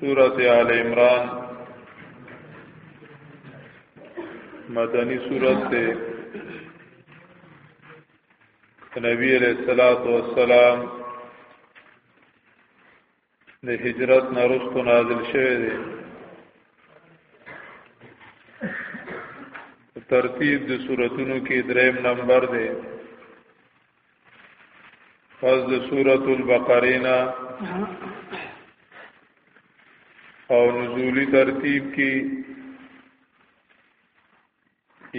سورت آل عمران مدنی سورت تے نبی علیہ السلام د هجرت نه رسو نازل شوی دی ترتیب د سوراتونو کې دریم نمبر دی پس د سورۃ البقره نه او نزولی ترتیب کې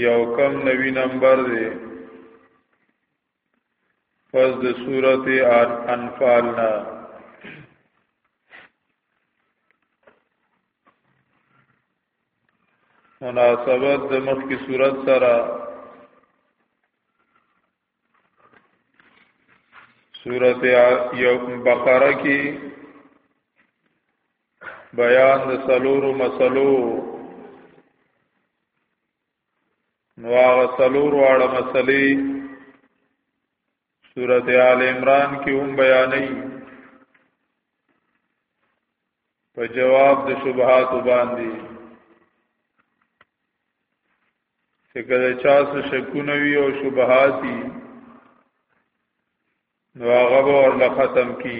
یو کم نوی نمبر دی پس د صورت انفال نه مناسبت د مخ کی صورت سره صورت بقره کی بیان د سلورو مسلو نو هغه څلور واړه مسلې سورته آل عمران کې هم بیانې په جواب د شبهات باندې چې کله چا څه شکونه وي او شبهات دي نو هغه به ورله ختم کی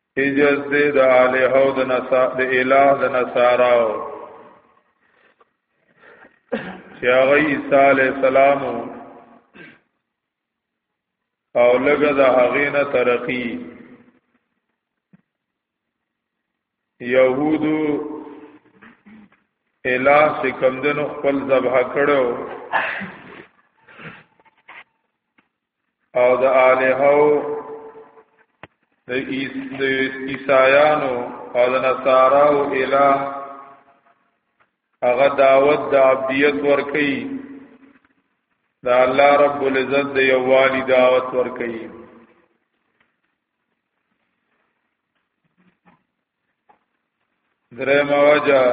حجز دې د الہ او د نصا د الہ د نصارا چې هغه عیسی علی السلام او لګه د هغه نه ترقی یهودو الہ چې کمدنو خپل ذبح کړو او د الہو د عیسایانو او د نصاراو الہ هغه دعوت د عبدیت ور کوي دا الله رب العزت د یووالي دعوت ور کوي درې مواجه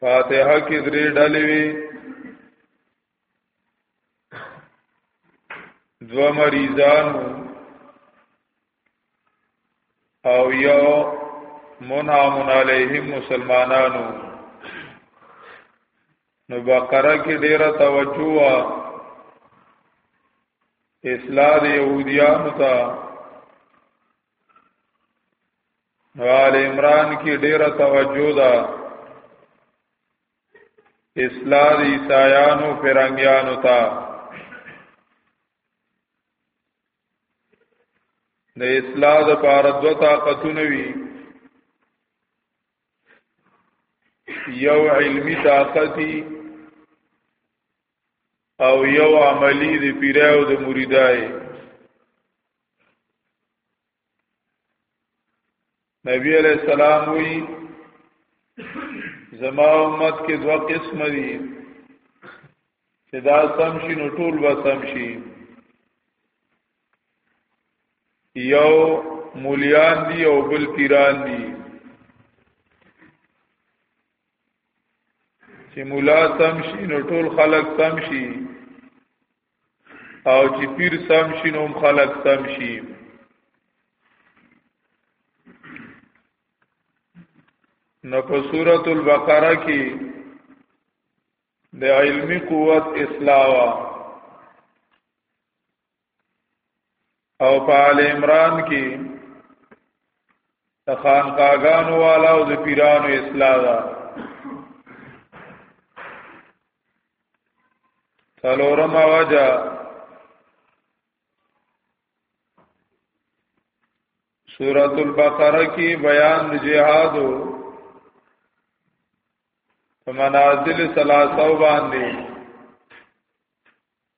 فاتحه کې درې ډلې وي دو مریضان او یو منعم علیهم مسلمانانو نو بقره کې ډیره توجه وا اصلاح يهوديانو ته نو آل عمران کې ډیره توجه ده اصلاح د عیسایانو فرنګیانو ته د اصلاح د پاره دوه طاقتونه وي یو علمی طاقتی او یو عملی د پیراو د مریدای نبی علیہ السلام وی زما امت کې دوه قسم دي چې دا سم شي نو ټول به سم شي یو مولیان دي او بل پیران دي چې مولا سم شي نو ټول خلق سم شي او چې پیر سم شي نو خلک سم شي نو په سورۃ البقره کې د علمی قوت اصلاح او په آل عمران کې د خانقاګانو والا او د پیرانو اصلاح ده څلورم وجه سورۃ البقره کې بیان د جهاد او منازل ثلاثه باندې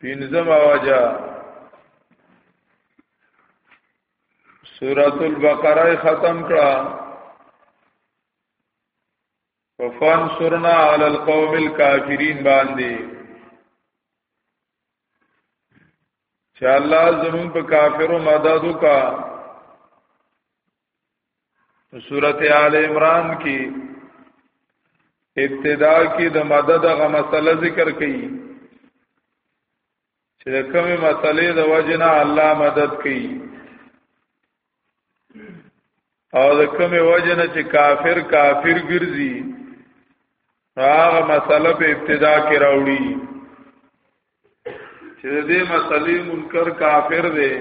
پینځم واجا سورۃ البقره ختم کړه فانصرنا علی القوم الکافرین باندې چې الله زمون په کافرو مدد وکا سورت آل عمران کی ابتدا کی د مدد غ مسله ذکر کړي چې کومه مسلې د وجنا الله مدد کړي او د کومه وجنه چې کافر کافر ګرځي هغه مسله په ابتدا کې راوړي چې د دې مسلې منکر کافر دی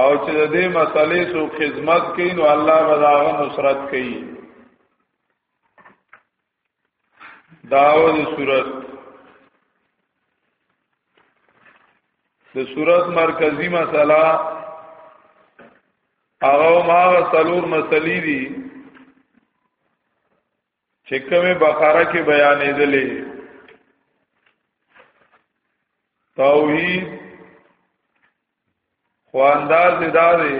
او چې د دې مسلې سو خدمت کوي نو الله به داغه نصرت کوي داوود صورت د صورت مرکزی مسله هغه ما سلور مسلې دي چې کومه بقره کې بیانې دلې توحید خو انداز دا دی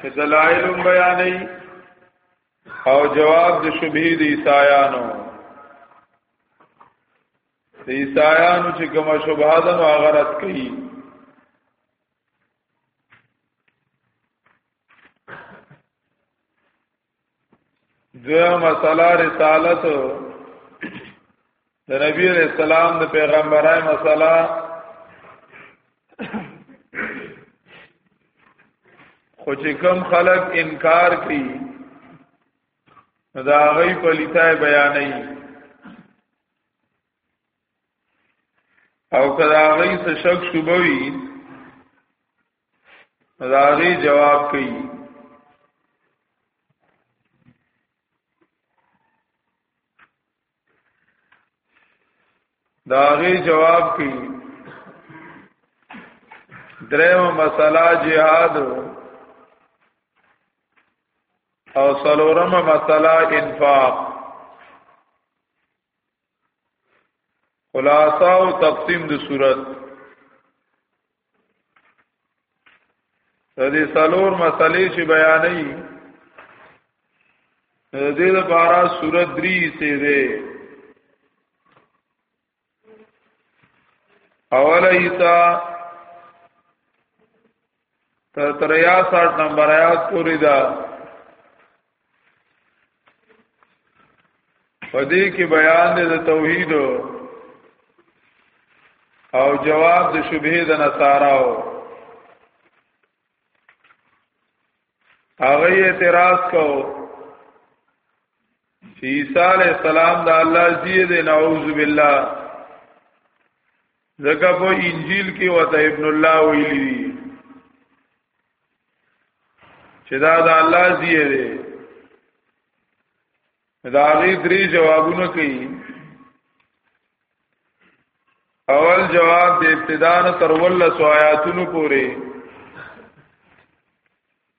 چې دلایل بیانې او جواب د شبهه د عیسایانو د عیسایانو چې کومه شبهه ده نو هغه رد کړي دوه مسله رسالت د نبی علیہ السلام د پیغمبرای مسله خو چې کم خلق انکار کوي دا غي په لیتای بیانې او کدا غي څه شک شوبوي راغي جواب کوي داغي جواب کوي درېو مسله جهاد او سلورمه مسله انفاق خلاصہ او تقسیم د صورت د دې سلور مسلې چې بیانې د دې لپاره صورت درې سي ده اوله ایسا تر 63 نمبر آیات پوری دا پدې کې بیان دی د توحید او جواب د شبهه د نصاراو هغه اعتراض کو چې عیسی علی السلام د الله زیه دی نعوذ بالله ځکه په انجیل کې وته ابن الله ویلی دی چې دا د الله زیه دی دا غي درې جوابونه کوي اول جواب د ابتدا تر ول سو آیاتونو پورې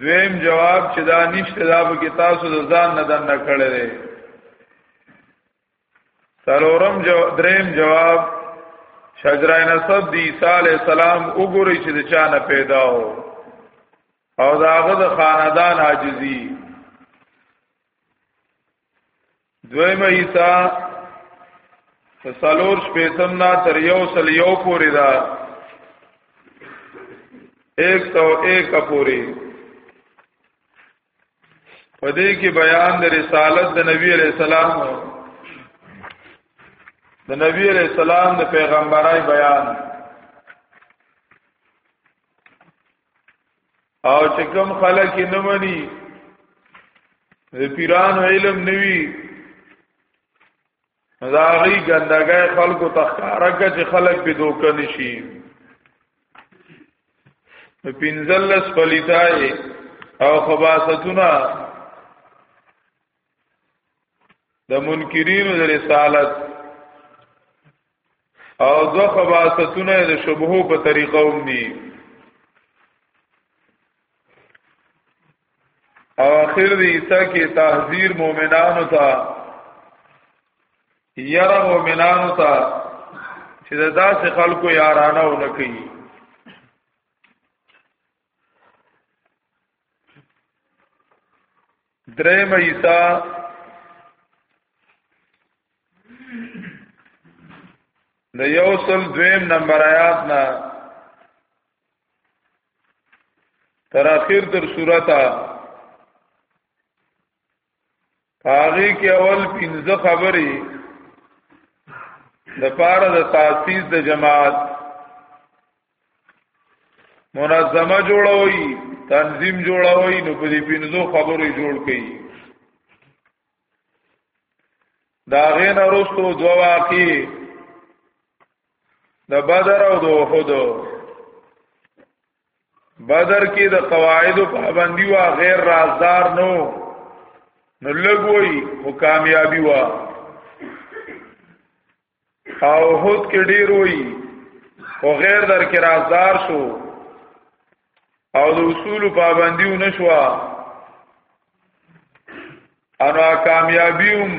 دویم جواب چې دا نشته دا به کې تاسو د ځان نه دنه کړی دی سلورم جو دریم جواب شجره نسب دی عیسی علی السلام وګوري چې د چا نه پیدا و او داغه د خاندان عاجزی دویمه ایسا تسالور شپیتم نا تر یو سل یو پوری دا ایک سو ایک پوری پدې کې بیان د رسالت د نبی علیہ السلام د نبی علیہ السلام د پیغمبرای بیان او چې کوم خلک نه مني د پیرانو علم نوي دا غي ګندګي خلکو تخکارا کې چې خلک به دوک نشي پینزلس پلیتای او خباستونه د منکرین د رسالت او دو خباستونه د شبهو په طریقه هم دي او اخر دی عیسی کې تحذیر مؤمنانو ته یره مؤمنانو ته چې داسې خلکو یارانه ونه کوي درې مېسا د یو سل دویم نمبر آیات نه تر اخر تر سورته هغه کې اول پنځه خبرې د پاره د تاسیس د جماعت منظمه جوړوي تنظیم جوړوي نو په دې پنځو خبرې جوړ کړي دا غین ورستو دوا واقعي د بدر او د احد بدر کې د قواعد پابندي وا غیر رازدار نو نو لګوي او کامیابی وا او هوت کې ډیر وي او غیر در کې رازدار شو او د اصول پابندي ونشوا انا کامیابیوم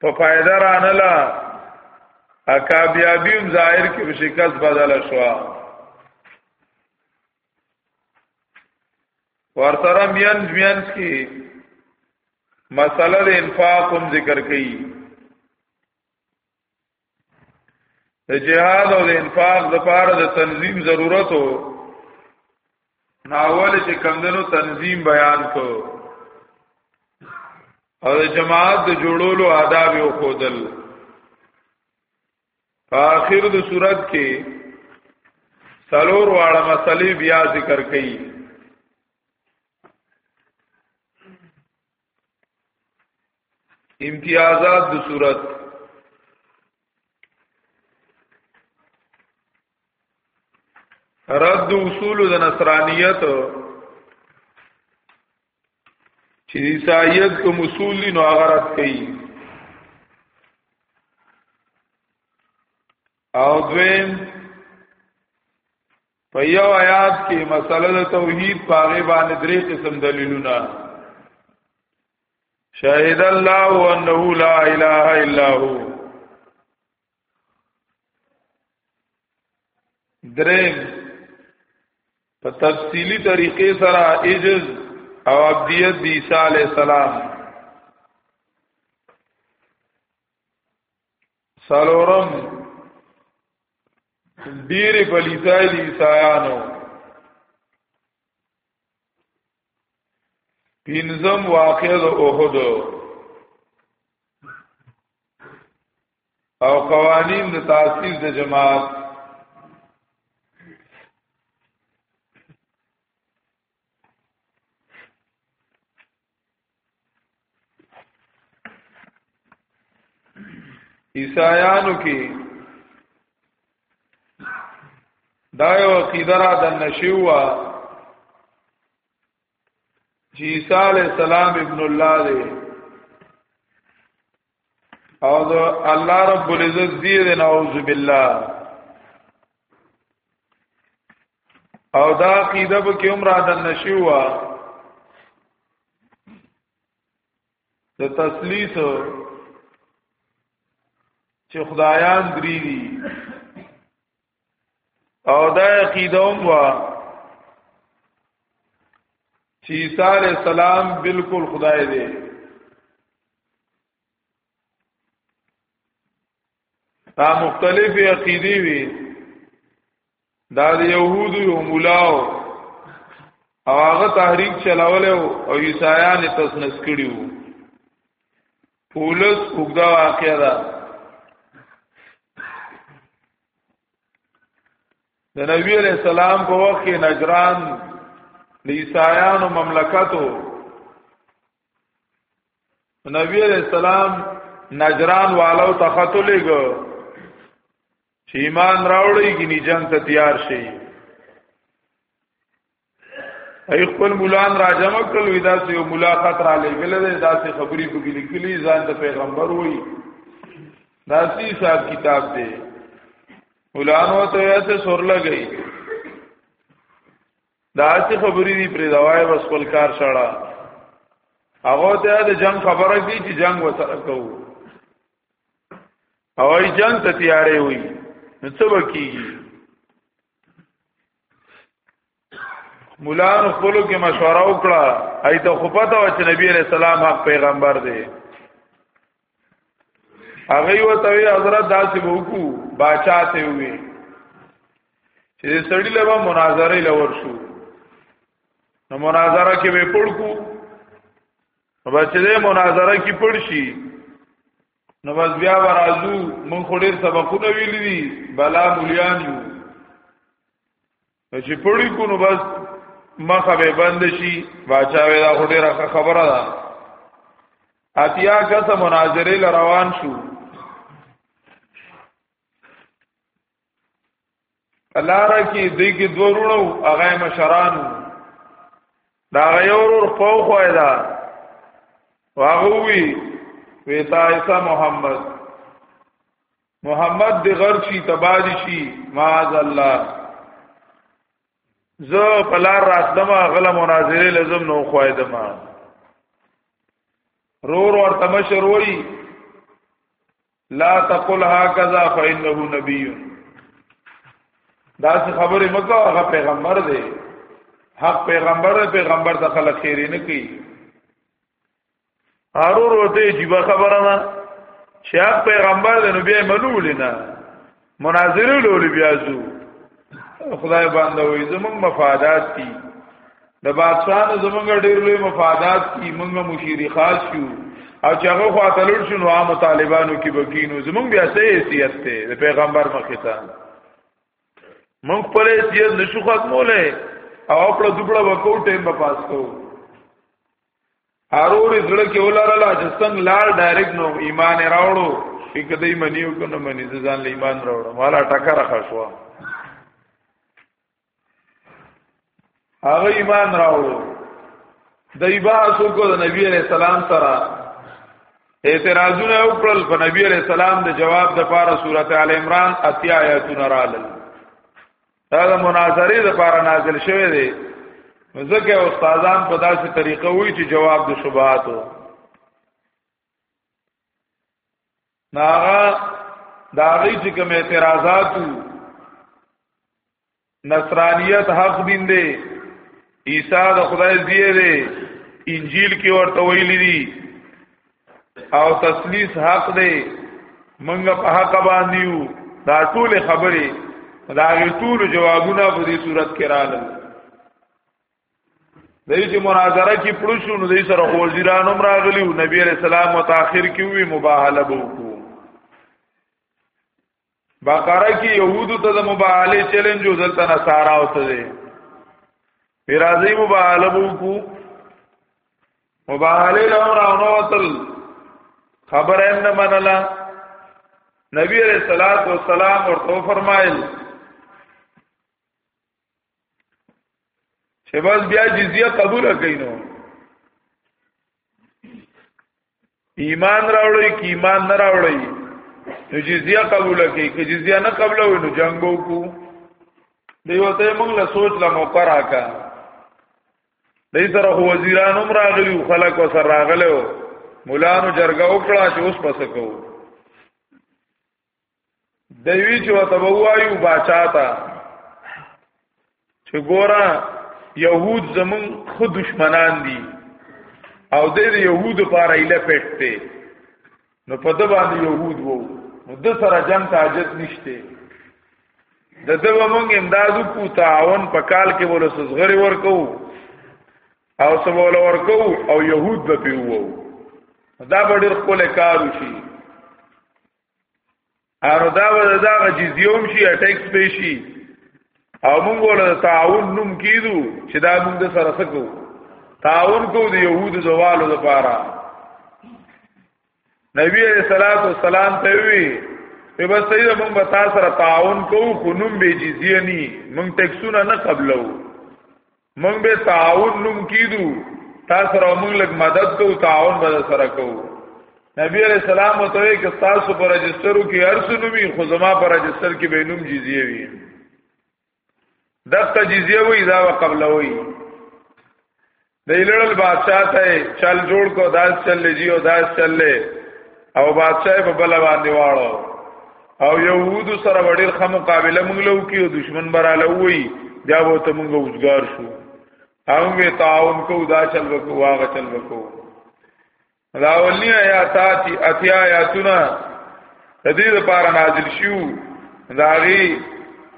په فائدہ رانلا اکابیابی هم ظاهر کې په شکست بدل شو ورسره مینز مینز کې مسله د انفاق هم ذکر کړي د جهاد او د انفاق د پاره د تنظیم ضرورت وو ناول چې کمندونو تنظیم بیان کو او د جماعت د جوړولو آداب یو خودل په اخر د صورت کې سلور واړه مسلې بیا ذکر کړي امتیازات د صورت رد اصول د نصرانیت چې عیسایت کوم اصول دي نو هغه رد کړي او دویم په یو آیات کې مسله د توحید په اړه باندې درې قسم دلیلونه شاهد الله انه لا اله الا هو درې په تفصیلی طریقې سره اجز او عبدیت دی عیسی علی السلام څلورم ډیر پلیتای دي عیسایانو پینځم واقع د اوحد او قوانین د تاسیس د جماعت عیسایانو کې دا یو عقیده را د نشوا چې عیسی علی السلام ابن الله دی او د الله رب العزت دی د نعوذ بالله او دا عقیده به کوم را د نشوا د تسلیث چې خدایان درې دي او دا عقیدوم وا چې عیسی علی السلام بالکل خدای دی دا مختلف عقیدی وی دا د یهودو یو مولاو او هغه تحریک چلاوله او عیسایان تسنس کړیو پولس وګدا واقعا ده د نبی علیہ السلام په وخت کې نجران د عیسایانو مملکتو نبی علیہ السلام نجران والو ته خط لګو چې ایمان راوړی کې نه جنگ ته تیار شي ای خپل مولان را جمع کړل وی دا سه ملاقات را لګل دی دا سه خبرې په لیکلي ځان د پیغمبر وای دا سی صاحب کتاب دی مولان و ته ایسه سر لګی دا سه خبرې دی پر دوای بس خپل کار شړا هغه ته د جنگ خبره کی چې جنگ وسره کوو او ای جنگ ته تیارې وای نو څه وکیږي مولانو خپلو کې مشوره وکړه ایته خو پته و چې نبی علیہ السلام حق پیغمبر دی هغه یو ته حضرت داسې وکړو باچا ته وی چې سړی له مناظره لور شو نو مناظره کې به پړکو بچې مناظره کې پړ شي نو بس بیا ورازو مونږ خو ډیر سبقونه ویل دي بلا مليان یو چې پړی کو نو بس مخه به بند شي باچا وی دا خو ډیره خبره ده اتیا کسه مناظره لروان شو پلار کې دې کې دوه ورونو هغه مشران دا یو ور خو خو دا واغوي ویتا ایسا محمد محمد دی غر شي تبادی شي معاذ الله زه پلار راتلمه غله مناظره لازم نو خوایدمه رور ورته مشر وای لا تقل هكذا فانه نبي دا څه خبره مکو هغه پیغمبر دی حق پیغمبر دی پیغمبر د خلک خیر نه کوي ارور وته جیبه خبره نه چې حق پیغمبر دی نو بیا منول نه مناظره لولي بیا زو خدای باندې وي زموږ مفادات دي د بادشاہانو زموږ ډېر لوی مفادات دي موږ مشيري خاص یو او چې هغه خو اتلل شنو عام طالبانو کې بکینو زموږ بیا څه حیثیت ته د پیغمبر مخې ته موږ خپل حیثیت نشو ختمولې او خپل دوبړه وکاو ټیم په پاس کوو اروري زړه کې ولرله چې څنګه لار ډایرک نو ایمان راوړو چې کدی منیو کنه منی ځان له ایمان راوړو مالا ټکر خښوا هغه ایمان راوړو دای با سو کو د نبی علیہ السلام سره اعتراضونه وکړل په نبی علیہ السلام د جواب د پاره سورته ال عمران اتیا آیاتونه رالل دا د مناظرې لپاره نازل شوی دی ځکه استادان په داسې طریقه وایي چې جواب د شبهات وو ناغه دا غي چې کوم اعتراضات نصرانیت حق دین دی عیسی د خدای زیه دی انجیل کې ورته ویلي دي او تسلیث حق دی منګ په حق باندې یو دا ټول خبره دا ټول جوابونه په دې صورت کې راغلل دای چې مناظره کې پړشو نو دای سره وزیرانو راغلی او نبی علیہ السلام متأخر کې وی مباهله وکړو بقره کې يهودو ته د مباهله چیلنج وزلته نصارا او ته دي پیرازي مباهله وکړو مباهله لور او نو تل خبر هم نه منله نبی علیہ الصلوۃ والسلام ورته فرمایل چې بس بیا جزیه قبول کینو ایمان راوړی کی ایمان نه راوړی نو جزیه قبول کی که جزیه نه قبول وي نو جنگو کو دیو ته موږ له سوچ لا موقع راکا دای سره وزیران هم راغلی خلک وسره راغلو مولانو جرګه وکړه چې اوس پس کوو دوی چې وته وایو باچا ته چې ګورا يهود زمون خود دشمنان دي او د يهود لپاره اله پټته نو په د باندې يهود وو نو د سره جنگ ته حاجت نشته د د ومنګ امدادو کو تعاون په کال کې ول سزغری ورکو او سبول ورکو او يهود به پیوو دا به ډېر خپل کار وشي انو دا ودا دا جزیوم شي اٹیکس به شي او موږ ول تعاون نوم کیدو چې دا موږ د سره سکو تعاون کو د يهودو زوالو لپاره نبی علیہ الصلوۃ والسلام ته وی په بس سید موږ به تاسو سره تعاون کوو خو نوم به جزیه ني موږ ټیکسونه نه قبلو مونږ به تعاون نوم کیدو تاسو سره مونږ لګ مدد کو تعاون به سره کو نبی علیہ السلام ته وی ک تاسو پر رجسترو کې هر څه نومي خو زما پر رجستر کې به نوم جزیه وي دغه جزیه وی دا قبل وی د ایلړل بادشاہ ته چل جوړ کو داس چل لجی او داس چل له او بادشاہ په بل باندې واړو او يهود سره وړل خه مقابله موږ له کیو دشمن براله وی دا وو ته موږ وزګار شو او وی تعاون کو دا چل وکو واغه چل وکو دا ولنی آیات اتی اتیا آیاتنا د دې لپاره نازل شو دا غي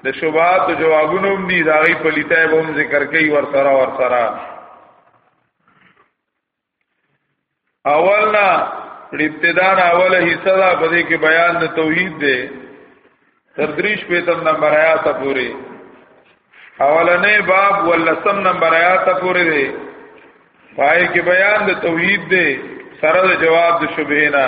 د شوبات جوابونو هم دي دا غي پلیتای به هم ذکر کوي ور سره ور سره اولنا ابتدا اوله حصہ دا په دې کې بیان د توحید دی تر دریش په تم نمبر آیات پورې اولنې باب ولسم نمبر آیات پورې دی پای کې بیان د توحید دی سره د جواب د شبهه نه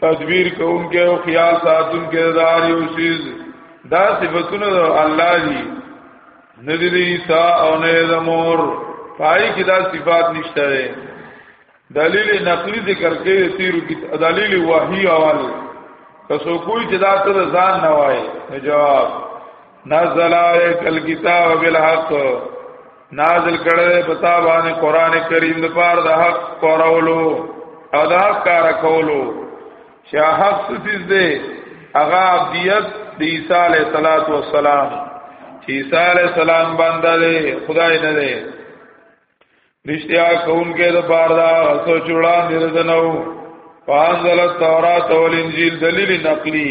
تدبیر کوونکې او خیال ساتونکې دار یو شیز دا صفاتونه د الله دي ندی دی عیسی او نه د مور پای کې دا صفات نشته ده دلیل نقلی ذکر کې تیرو کې دلیل وحی اول کسو کوئی چې دا تر ځان نه وای جواب نزل علیک الكتاب بالحق نازل کړه په تا باندې قران کریم د پار د حق کورولو او د حق کار کولو چې حق ستیز دی هغه عبدیت د عیسی علیه صلوات و سلام چې عیسی علیه السلام باندې دی خدای نه دی رشتیا کون کې د پار دا سو چوڑا نرزنو فانزل التوراۃ والانجیل دلیل نقلی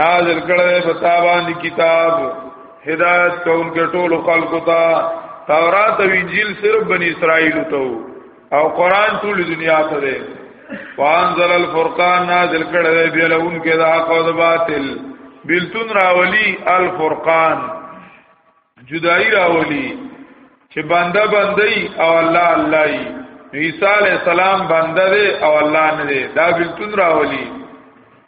نازل کړه په تا باندې کتاب هدایت کون کې ټول خلقو ته تورات او انجیل صرف بنی اسرائیل ته او قران ټول دنیا ته دی وانزل الفرقان نازل کړه دی بیلون کې دا حق او باطل بلتون راولی الفرقان جدائی راولی چې بنده بندي او الله الله عیسی علی السلام بنده دی او الله نه دی دا بلتون راولی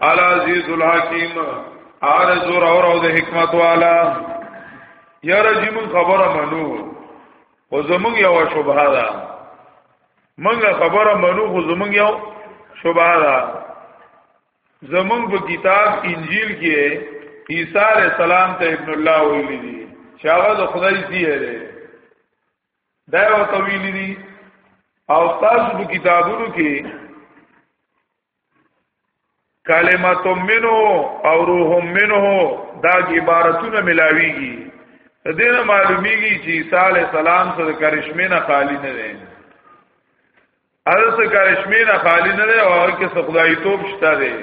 العزیز الحکیم آر زور اور او د حکمت والا یا رجیم خبره منو او زمون یو شبهه ده منګه خبره منو خو زمون یو شبهه ده زمون په کتاب انجیل کې عیسی علیہ السلام ته ابن الله ویلی دي چې هغه د خدای زیه ده دا یو طویل دي او تاسو په کتابونو کې کلمت منو او روح منو دا عبارتونه ملاویږي دینه معلومیږي چې عیسی علی السلام سره کرشمه نه خالی نه دی ارسه کرشمه نه خالی نه دی او هر کې خدای توپ شته دی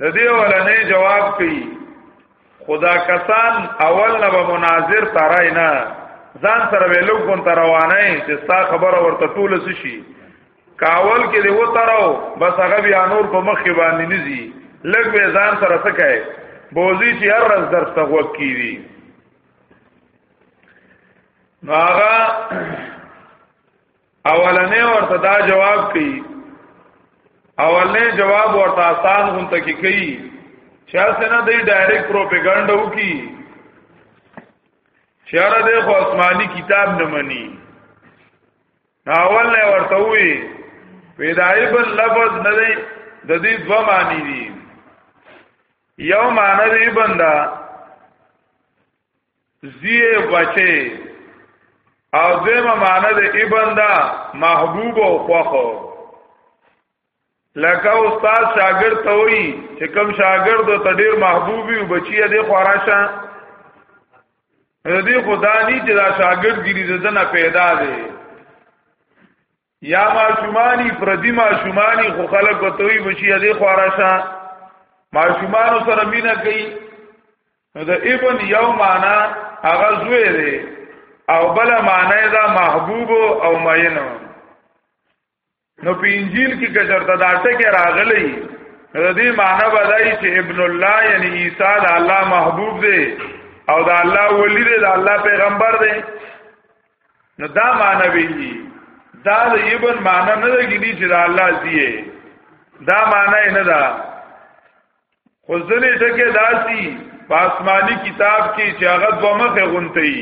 د دې ولنې جواب کوي خدا کسان اول نه به مناظر تارای نه ځان سره ویلو کون تر روانه چې ستا خبره ورته ټول شي کاول کې دی و تراو بس هغه بیا نور په مخ کې باندې نزي لګ به ځان سره سکه بوزي چې هر ورځ درس ته وک کیږي نو هغه اولنې ورته دا جواب کوي اولنې جواب ورته آسان غونته کې کوي چې اسنه دی ډایرکټ پروپاګاندا وکي چیرې د خو آسماني کتاب نه مني اول نه ورته وي پیدای بل لفظ نه دی د دې دوه معنی دي یو معنی دی بندا زیه بچي او دیمه معنی د ابن دا محبوب او خوخو لکه استاد شاګرد ته وایي چې کوم شاګرد ته ډیر محبوب وي بچي دې خوراشه دې خدا ني چې دا شاګرد ګری زدنه پیدا دی یا ماشومانی پردی ماشومانی خو خلق وتوی بچی دې خوراشا ماشومان سره مینا کوي نو د ابن یو معنا هغه زوی دی او بل معنا دا محبوب او مین نو په انجیل کې کجرته دا ټکه راغلی د دې معنا بدای چې ابن الله یعنی عیسی د الله محبوب دی او د الله ولی دی د الله پیغمبر دی نو دا معنی وی دا د ابن معنی نه لګی چې دا الله زیه دا معنی نه دا خو ځنې ټکه داسي په آسماني کتاب کې چې هغه دوه مخه غونټي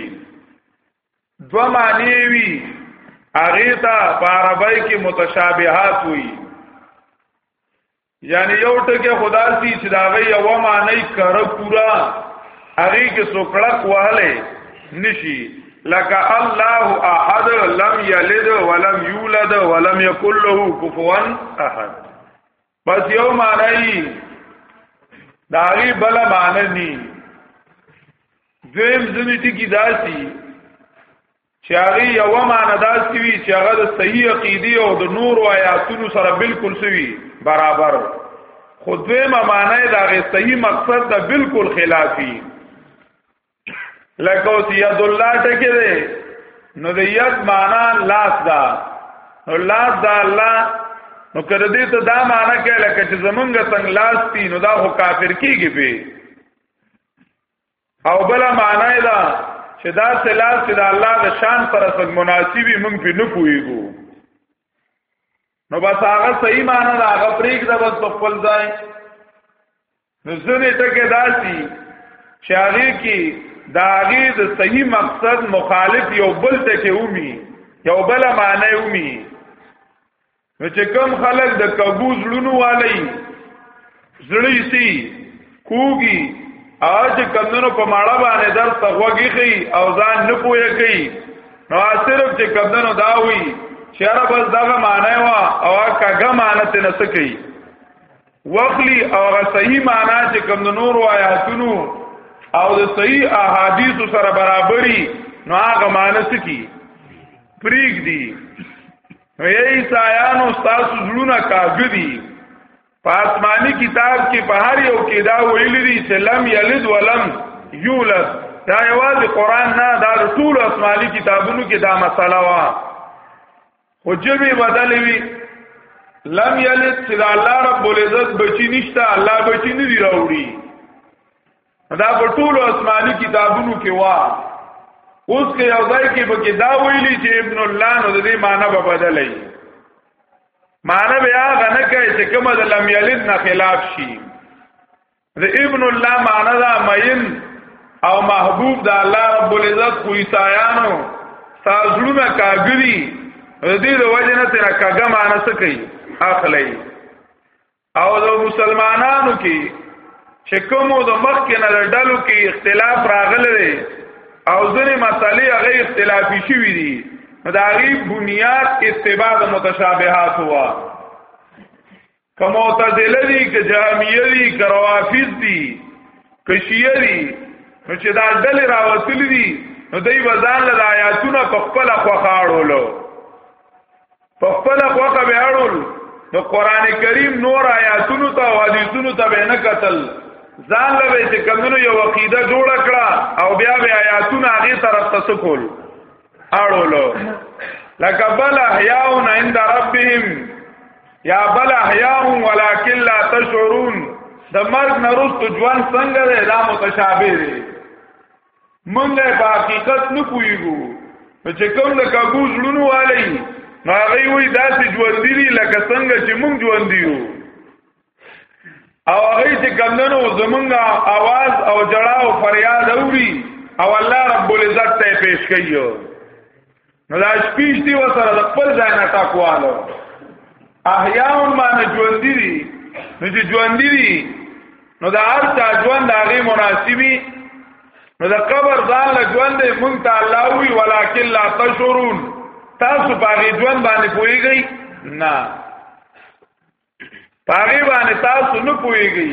دوه معنی وی هغه ته په عربی کې متشابهات وی یعنی یو ټکی خدا سي چې دا غي یو معنی کر پورا هغه کې سوکړک وهله نشي لکه الله احد لم یلد ولم یولد ولم یکن له کفوا احد بس یو معنی دا غي بل معنی ني دویم ځنی ټکی داسي چې هغه یو معنی داس کی وی چې هغه د صحیح عقیده او د نور او آیاتونو سره بالکل سوي برابر خو دویمه معنی دا غي صحیح مقصد دا بالکل خلافی لکه اوس ید الله ټکی دی نو د ید معنی لاس دا نو لاس دا الله نو کړه دې ته دا معنی کې لکه چې زمونږ څنګه لاس تی نو دا خو کافر کیږي په او بل معنی دا چې دا سلاس چې د الله د شان پر اساس مناسبي موږ په نه پويګو نو بس هغه صحیح معنی دا هغه پریک دا بس خپل ځای نو ځنې ټکه داسي چې هغه کې دا هغه د صحیح مقصد مخالف یو بل ته کې اومي یو بل معنی اومي نو چې کم خلک د کبو زړونو والی زړی سی کوګي اج کمنو په ماړه باندې در تغوږی خي او ځان نه پوهه کوي نو صرف چې کمنو دا وي شهر بس دغه معنی وا او کاګه معنی ته نه سکی وخلی او هغه صحیح معنی چې کم نور آیاتونو او د صحیح احادیث سره برابرۍ نو هغه معنی سکی پریګ دی اے عیسایانو تاسو زړونه کاګدي په آسماني کتاب کې په هر یو کې دا ویل دي چې لم یلد ولم یولد دا یوازې قران نه دا ټول آسماني کتابونو کې دا مسله وا خو جبه بدلې وی لم یلد چې الله رب العزت بچی نشته الله بچی نه دی راوړي دا په ټولو آسماني کتابونو کې وا اوس کې یو ځای کې به کې دا ویلي چې ابن الله نو د دې معنی به بدلې معنی بیا غنه کوي چې کومه د لم یلد نه خلاف شي د ابن الله معنی دا مین او محبوب د الله رب العزت خو عیسایانو سازلونه کاګری د دې د وجه نه تر کاګه معنی څه کوي اخلي او د مسلمانانو کې چې کومو د مخ کې نه ډلو کې اختلاف راغلی دی او ځینې مسالې هغه اختلافي شوې دي دا غي بنیاد اتباع د متشابهات هوا که معتزله دي که جهمیه دي که روافض دي که شیعه دي نو چې دا ډلې راوتلې دي نو دوی وزان له آیاتونه په خپل خواخاړولو په خپل خوخه به اړول نو قران کریم نور آیاتونو ته او حدیثونو ته به نه قتل ځان لوي چې کمنو یو عقیده جوړ کړه او بیا به آیاتونه هغه طرف ته سکول اړولو لکه بل احیاون عند ربهم یا بل احیاهم ولکن لا تشعرون د مرګ نرست ژوند څنګه دی دا متشابه دی مونږه په حقیقت نه پویګو نو چې کوم د کاګو زړونو والی نو هغه وی داسې ژوند دي لکه څنګه چې مونږ ژوند دیو او هغه چې کمندنو زمونږه आवाज او جړا او فریاد اوري او الله رب العزت ته پیش کوي نو دا شپیش دی و سره د خپل ځای نه ټاکوالو احیاون معنی ژوندی دي نو چې ژوندی دي نو دا هر چا ژوند هغه مناسبي نو دا قبر ځان له ژوند مونږ ته الله وی ولکن لا تشورون تاسو باغی ژوند باندې پويږئ نه باغی باندې تاسو نه پويږئ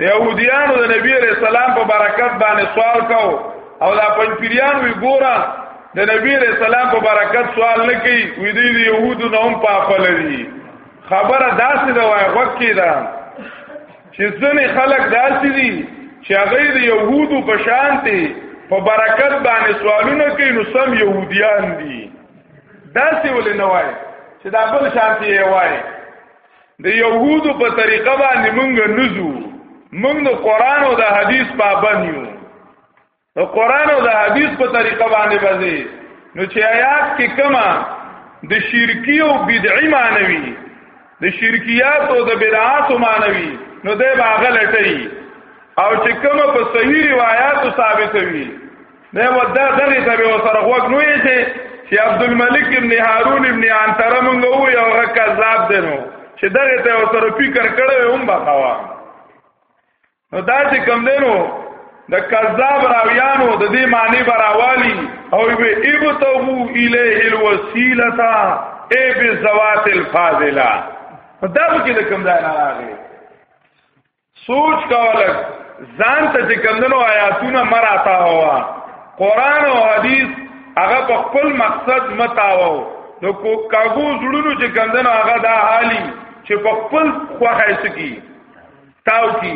يهوديانو د نبی عليه السلام په برکت باندې سوال کاو او دا پنځپيريان وی ګوره د نبی عليه السلام په برکت سوال نه کوي وی دی د يهودو نه هم پاپل دي خبره داسې دا وای وکی دا چې ځنې خلک داسې دي چې هغه د يهودو په شان دي په برکت باندې سوالونه کوي نو سم يهوديان دي داسې ولې نه وای چې دا بل شان دی وای د يهودو په طریقه باندې مونږ نزو مونږ د قران او د حدیث پابند یو د قران او د حدیث په طریقه باندې باندې نو چې آیات کې کما د شرکی او بدعي مانوي د شرکیات او د بدعات مانوي نو د باغ لټي او چې کما په صحیح روایت ثابتوي نه و دا دغه ته به سره غوږ نو یې سي چې عبد الملک ابن هارون ابن انتر مونږ وو یو هغه کذاب دی نو چې دغه ته سره فکر کړو هم بخوا نو دا چې کم دی نو د کذاب راویانو د دې معنی براوالی او به ابتغو الیه الوسیلہ ای بزوات الفاضله دا به کې د کم ځای نه راغی سوچ کولک ځان ته چې کمندنو آیاتونه مراتا هوا قران او حدیث هغه په خپل مقصد متاو نو کو کاغو زړونو چې کمندنو هغه دا حالي چې په خپل خوخه سکی تاو کی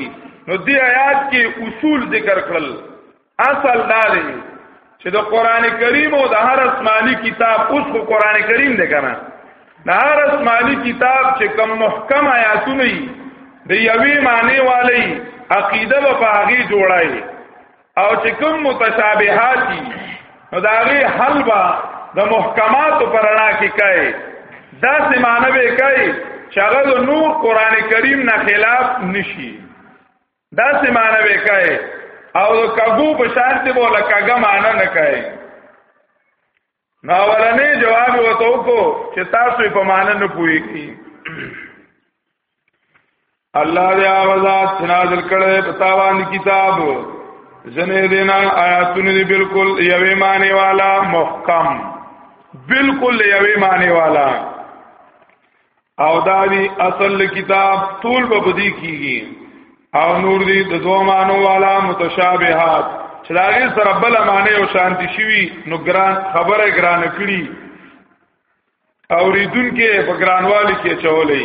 نو دی آیات کې اصول ذکر کړل اصل دا دی چې د قران کریم او د هر آسماني کتاب اوس خو قران کریم دی کنه د هر آسماني کتاب چې کم محکم آیاتونه دي د یوې معنی والی عقیده په هغه جوړای او چې کم متشابهات دي نو دا غي حل با د محکمات پر اړه کې کوي دا سیمانه به کوي چې هغه نور قران کریم نه خلاف نشي دا څه معنی وکای او کګو په شان دی بوله کګه معنی نه کای نو ولنې جواب وته کو چې تاسو په معنی نه پوي کی الله دې آواز نازل کړي په تاوان کتاب زنه دینا آیاتونه دی بالکل یوې معنی والا محکم بالکل یوې معنی والا او دا دی اصل کتاب ټول به بدی کیږي او نور دی د دوه معنی والا متشابهات چې دا غي سره بل معنی او شانتی شوی نو ګران خبره ګران کړي او ریدون کې په ګرانوالي کې چولې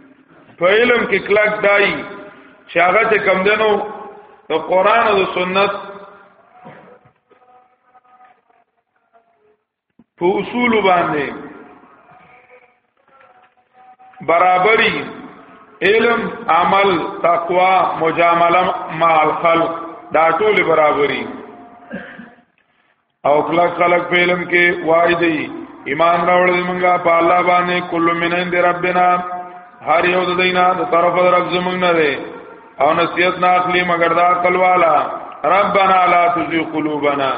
په علم کې کلک دای چې هغه ته کم دنو د قران او سنت په اصول باندې برابرۍ علم عمل تقوا مجامله مع الخلق دا ټول برابرۍ او کله خلق په علم کې وای دی ایمان راوړل موږ په الله باندې کل من عند ربنا هر یو د دینا د طرف رب زمونږ نه دی او نصیحت نه اخلي مگر دا عقل والا ربنا لا تزغ قلوبنا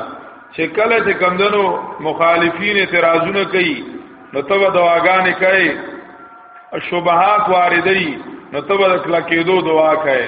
چې کله چې کمندنو مخالفین اعتراضونه کوي نو ته به دواګانې کوي شبهات واردې نو ته به کلا کېدو دوا کوي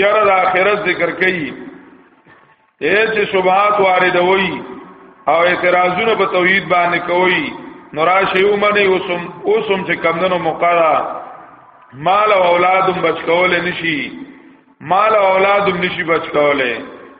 یره د اخرت ذکر کوي اے چې شبهات واردوي او اعتراضونه په توحید باندې کوي نوراشی ومني اوسم اوسم چې کمندونو مقرا مال او اولادم بچ کول نشي مال او اولادم نشي بچ کوله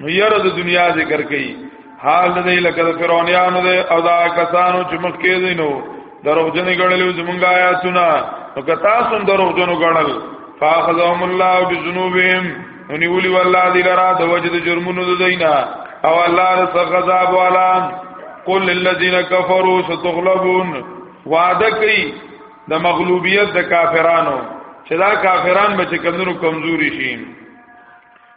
نو یره د دنیا ذکر کوي حال دې لکه د فرعونانو دې او دا کسانو چې مخ کې دي نو دروغجن غړلې زمونږ آیاتونه نو که تاسو هم دروغجن غړل فاخذهم الله بذنوبهم نو نیولی والله دې لرا د وجد جرمونو د دینا او الله د سغذاب والا قل للذین کفروا ستغلبون وعده کوي د مغلوبیت د کافرانو چې دا کافران به چې کمزورو کمزوري شي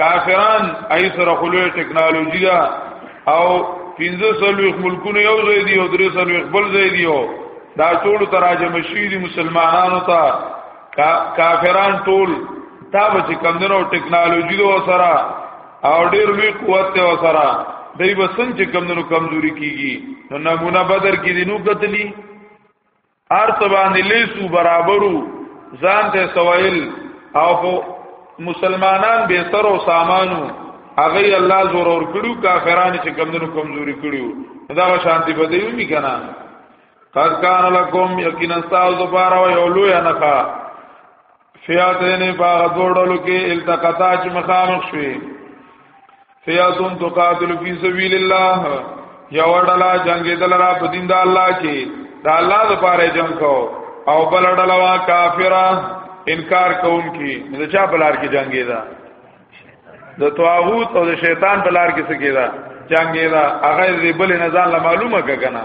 کافران ای سره خلوی ټکنالوژي دا او پنځه سلو ملکونه یو ځای دی او درې سلو بل ځای دی او دا ټول تراجم شي دي مسلمانانو ته کافران ټول دا به کمندونو ټکنالوژي دو سره او ډېر وی قوت ته سره دای بسن چې کمندونو کمزوري کیږي نو نمونه بدر کې دینو قتلی ارت باندې لیسو برابرو ځان ته سوایل او مسلمانان به سر او سامانو هغه الله زور اور کړو کافران چې کمندونو کمزوري کړو دا شانتی به دی وی کنه قد کان لکم یقینا استاذ دوباره یو لوی نه فیاتین باغ دوړلو کې التقطا چې مخامخ شوي فیاتون تقاتل فی سبیل الله یو ډلا جنگ دل را په دین د الله کې د الله لپاره جنگ کو او بل ډلا وا کافرا انکار کوم کی د چا بلار کې جنگ دا د طاغوت او د شیطان بلار کې څه کیدا جنگ دا هغه دې بل نه ځان معلومه کګنا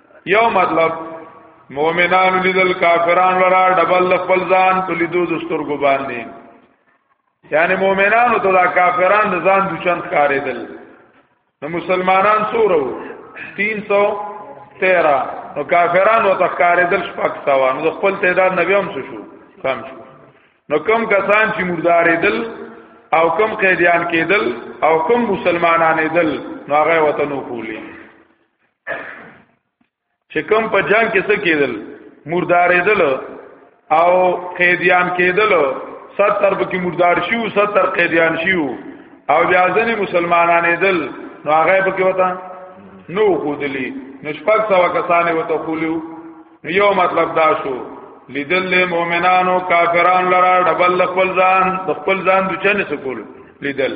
یو مطلب مؤمنان لیدل کافران لرا ډبل خپل ځان په لیدو د سترګو باندې یعنی مؤمنانو ته دا کافران د ځان دشمن ښکارېدل نو مسلمانان سورو 313 نو کافرانو ته ښکارېدل شپږ سوا نو خپل تعداد نبی هم شو کم شو نو کم کسان چې مردارېدل او کم قیدیان کېدل او کم مسلمانانېدل نو هغه وطنو کولی چې کوم په جنگ کې څه کېدل مردارېدل او قیدیان کېدل 70 پکې مردار شو 70 قیدیان شو او بیا ځنې مسلمانانې دل نو هغه پکې وتا نو خودلی نشپاک سوا کسانې وته خولیو یو مطلب دا شو لیدل مؤمنانو کافران لرا ډبل خپل ځان خپل ځان د چنې سکول لیدل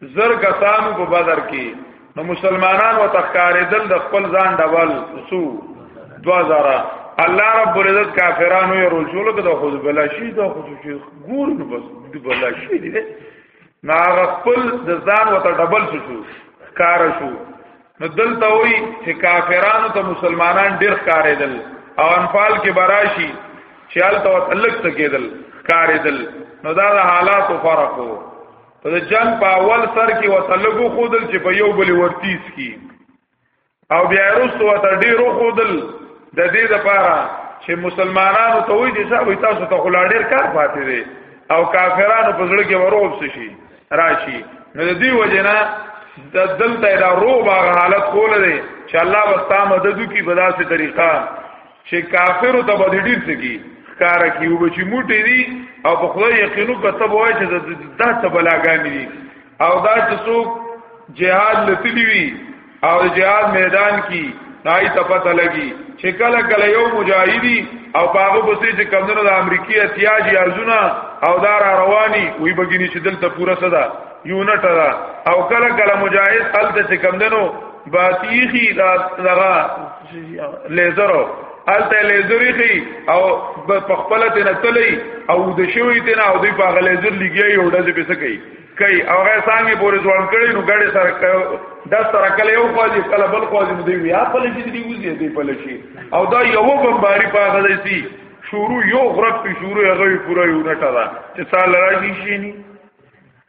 زر کسانو په بدر کې نو مسلمانان او تخکارېدل د خپل ځان ډول سو 2000 الله رب العزت کافرانو یې رجوع له د خود بلا شي د خود شي ګور نو بس د بلا شي دي نه خپل د ځان وته ډبل شو کار شو نو دلته وی چې کافرانو ته مسلمانان ډېر کارېدل او انفال کې براشي چې حالت او تلک تکېدل کارېدل نو دا د حالاتو فرق وو د جنگ په اول سر کې وته لګو خودل چې په یو بل ورتیس کی او بیا وروسته وته ډیرو خودل د دې لپاره چې مسلمانانو ته وایي چې صاحب تاسو ته خلا ډیر کار پاتې دی او کافرانو په ځړ کې وروب شي راشي نو د دې وجنه د دلته دا روب هغه حالت خول دی چې الله واستا مدد کی په داسې طریقه چې کافرو ته به ډیر څه کی ښکار کی او چې موټی دي او په خدای یقینو په تب وای چې دا څه بلاګان دي او دا چې څوک جهاد لتلی وي او جهاد میدان کې دای ته پته لګي چې کله کله یو مجاهدی او هغه بسې چې کمونو د امریکای اتیاجی ارزونه او دار رواني وی بګینی چې دلته پورا صدا یونټ دا او کله کله مجاهد الته چې کمونو باتیخی دا دغه لیزر الته لیزری خي او په خپل ته نتلی او د شوی ته نه او دی په غلیزر لګي او د پیسې کوي کوي او هغه څنګه پورې ځوان کړي نو ګړې سره د سره کله یو خواځي کله بل خواځي دی وی خپل چې دی وزي دی په لشي او دا یو بمباری په غلې سي شروع یو غرب په شروع هغه پورا یو نټه دا چې سال راځي شي ني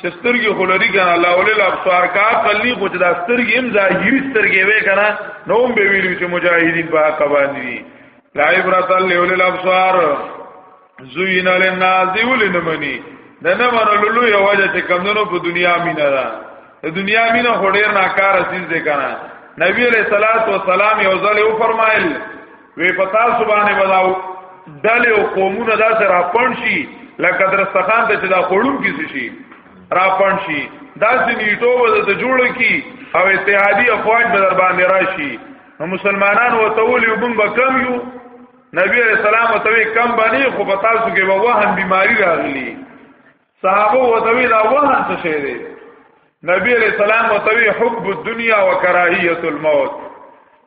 چې سترګې خلری کنه الله ولل ابصار کا قلی خو چې دا سترګې هم ظاهری سترګې وې کنه نو هم به ویل چې مجاهدین په حق باندې لا عبرت لولل ابصار زوین للناس دی ولنه منی د نه منلو یو وجه چې کمونو په دنیا مینا ده د دنیا مینا خډیر ناکاره سیز ده کنه نبی علیہ الصلوۃ والسلام یو ځل یو فرمایل وی پتا سبحانه بداو دل او قومونه دا سره پړن شي لکه درستخان ته چې دا خړون کیږي شي را پړن شي دا سنیټو به ته جوړ کی او اتحادی افواج به در باندې راشي نو مسلمانان و تول یو بم کم یو نبی علیہ السلام ته کم باندې خو پتا سو کې وه هم بیماری راغلی صحابه وتوی دا وهن څه شی دی نبی علیہ السلام وتوی حب الدنیا و کراهیت الموت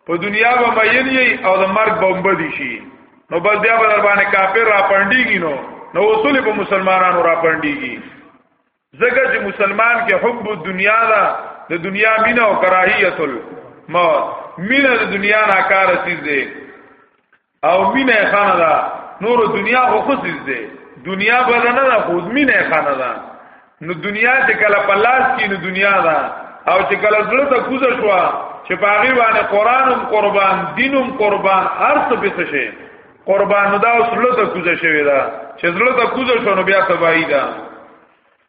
په دنیا به مین یی او د مرګ بمب دي شي نو بس بیا به در باندې کافر را پندېږي نو نو اصول په مسلمانانو را پندېږي زګه چې مسلمان کې حب الدنیا دا د دنیا مینا او کراهیت الموت مینا د دنیا نه کار چیز دی او مینه خانه دا نور دنیا خو خصیز دی دنیا بل نه ده خود مینه خانه دا نو دنیا چې کله پلاس کې نو دنیا دا او چې کله زړه ته کوزه شو چې پاغي باندې قرانم قربان دینم قربان ارث به څه شي قربان دا زړه ته کوزه شوی دا چې زړه ته کوزه شو نو بیا تباہی ده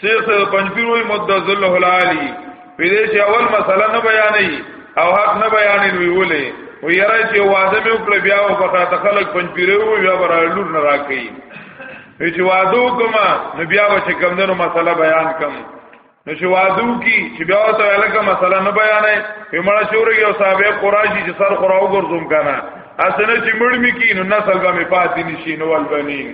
شیخ پنځپیر وی مد ذله العالی په دې چې اول مسله نه بیانې او حق نه بیانې وی ولې و یاره چې واده مې وکړ بیا او په خاطر خلک پنځپیرو وی بیا برالور نه راکې وی چې واده کوم نو بیا به چې کم دنو مسله بیان کم نو چې وادو کی چې بیا ته الګه مسله نه بیانې په مړه شورې یو صاحب قراشي چې سر قراو ګرځوم کنه اسنه چې مړ می کی نو نسل به می پاتې نشي نو ولبنین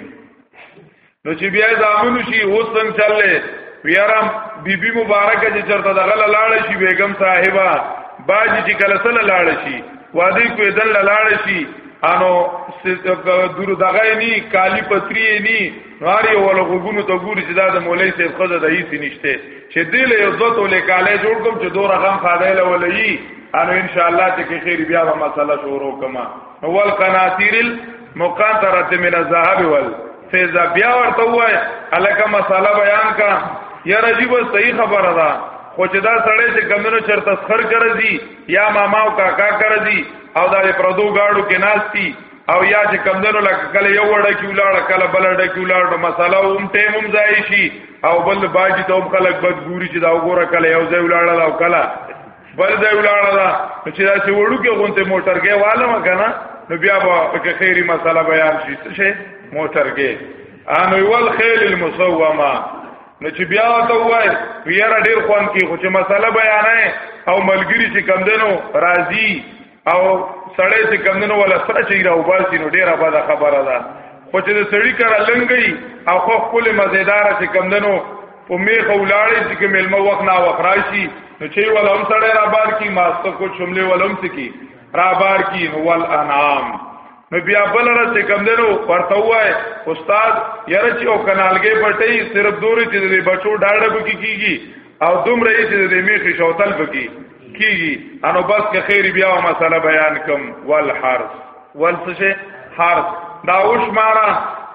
نو چې بیا زامن شي اوس څنګه چللې ویارم بیبي مبارکه چې چرته دغه لاړ شي بیگم صاحبہ باج چې کله سره لاړ شي وادي کوې دل لاړ شي انو دور دغه ني کالی پتری ني ناری ول غوګونو ته ګوري چې دا د مولای صاحب خزه د هیڅ نشته چې دل یو ځوت ولې کاله جوړ کوم چې دوه رقم فاده لولې انو ان شاء الله چې خیر بیا به مسله شروع کما اول قناطیر المقنطره من الذهب والفضه بیا ورته وای الکه مساله بیان کا یا رجیب صحیح خبره ده خو چې دا سړی چې کمنو چرته سخر کرځي یا ماما او کاکا کرځي او دا پردو گاډو کې ناشتي او یا چې کمندونو لکه کله یو وړه کې ولاړ کله بل وړه کې ولاړ نو مساله هم ټیم هم ځای شي او بل باجی ته هم خلک بدګوري چې دا وګوره کله یو ځای ولاړ او کله بل ځای ولاړه ده چې دا چې وړو کې غونته موټرګې والا مکنه نو بیا به کې خیری مسله بیان شي څه شي موټرګې ان ول خیل المسومه نو چې بیا ته وای ویره ډیر خوان کې خو چې مسله بیانې او ملګری چې کم دینو راضی او سړی چې کمندونو ولا سره چې راو باسي نو ډیره بده خبره ده خو چې د سړی کرا لنګي او خو خپل مزیدار چې کمندونو په میخه ولاړې چې کوم علم وخت نا وخراشي نو چې ولا هم سړی را بار کی ماسته کو شملې ولوم سکی را بار کی نو ول انام نو بیا بل را چې کم دنو ورته وای استاد یاره چې او کنالګې پټي صرف دوري چې د بچو ډاړه بکی کیږي او دومره یې چې د میخي شوتل پکې کیږي انو بس که خیر بیا او مسله بیان کم والحرس والسشه حرس دا اوش مارا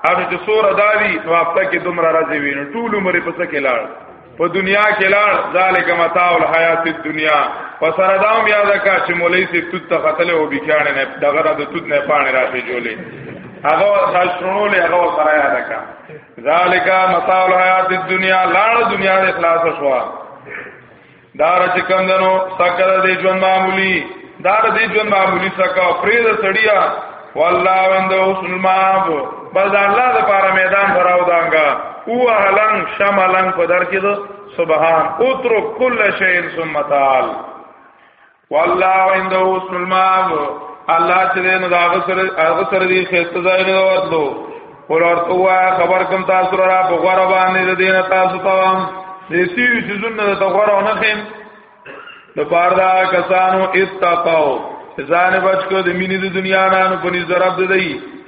انو چې سور داوی نو هفته کې دومره راځي وینو ټول عمر په څه کې لاړ په دنیا کې لاړ ذالک متاع الحیات الدنیا پسره دا هم یاد کا چې مولای سی توت ته قتل او بکانه نه دغه د توت نه پانه راځي جوړي هغه تاسو شنو له هغه سره یاد کا ذالک متاع الحیات الدنیا لاړه دنیا د اخلاص شو دار چې کوم دنو سکر دې ژوند معمولی دار دې ژوند معمولی سکا پرې د سړیا والله وند حسن الماب بل الله د پاره میدان براو دانګا او اهلن شملن په در کې سبحان اترک کل شیء ثم تعال والله عنده حسن المآب الله چې نو دا غسر غسر دي خسته ځای نه ورتلو اور ورته وای خبر کوم تاسو را په غور باندې د دین تاسو ته وام دسی چې زونه د غور نه خیم نو پار دا کسانو استقاو ځان بچ کو د مینې د دنیا نه په نظر عبد دی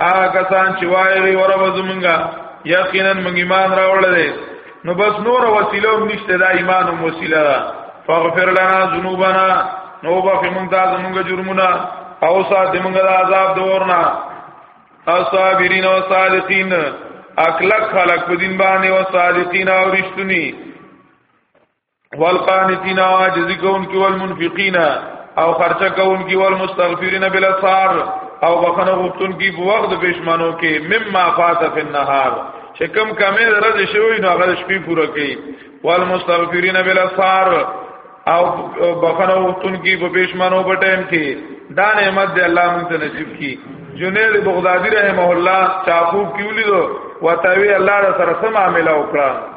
هغه کسان چې وایي ورو زمونږه یقینا موږ ایمان راوړل دي نو بس نور وسیله هم نشته دا ایمان هم وسیله ده فغفر لنا ذنوبنا نو بخې مونږ ته زمونږ جرمونه او ساته مونږ د عذاب دورنا اصابرین او صادقین اکلک خلق په دین باندې او صادقین او رښتونی والقانتین عاجزی کون کی والمنفقین او خرچه کون کی والمستغفرین بالاسار او بخنه غفتون کی په وخت پښمنو کې مما فات فی النهار چې کم کمې درځ شوی نو هغه شپې پوره کړي والمستغفرین بالاسار او بخنه غفتون کی په پښمنو په ټیم کې دا نعمت دی الله مونږ ته نصیب کړي جنید بغدادی رحمه الله چاپو کیولیدو وتاوی الله سره سم عامله وکړه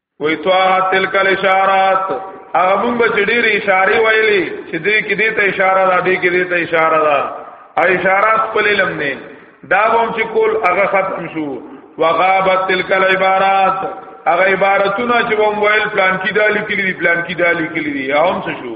وی تو تلک الاشارات هغه مونږ به ډېر اشاره ویلې چې دې کې دې ته اشاره ده دې کې دې ته اشاره ده او اشارات په لم نه دا هم چې کول هغه ختم شو وغابت تلک العبارات هغه عبارتونه چې وم ویل پلان کې دالی کلی دي پلان کې دالی کلی دي هم څه شو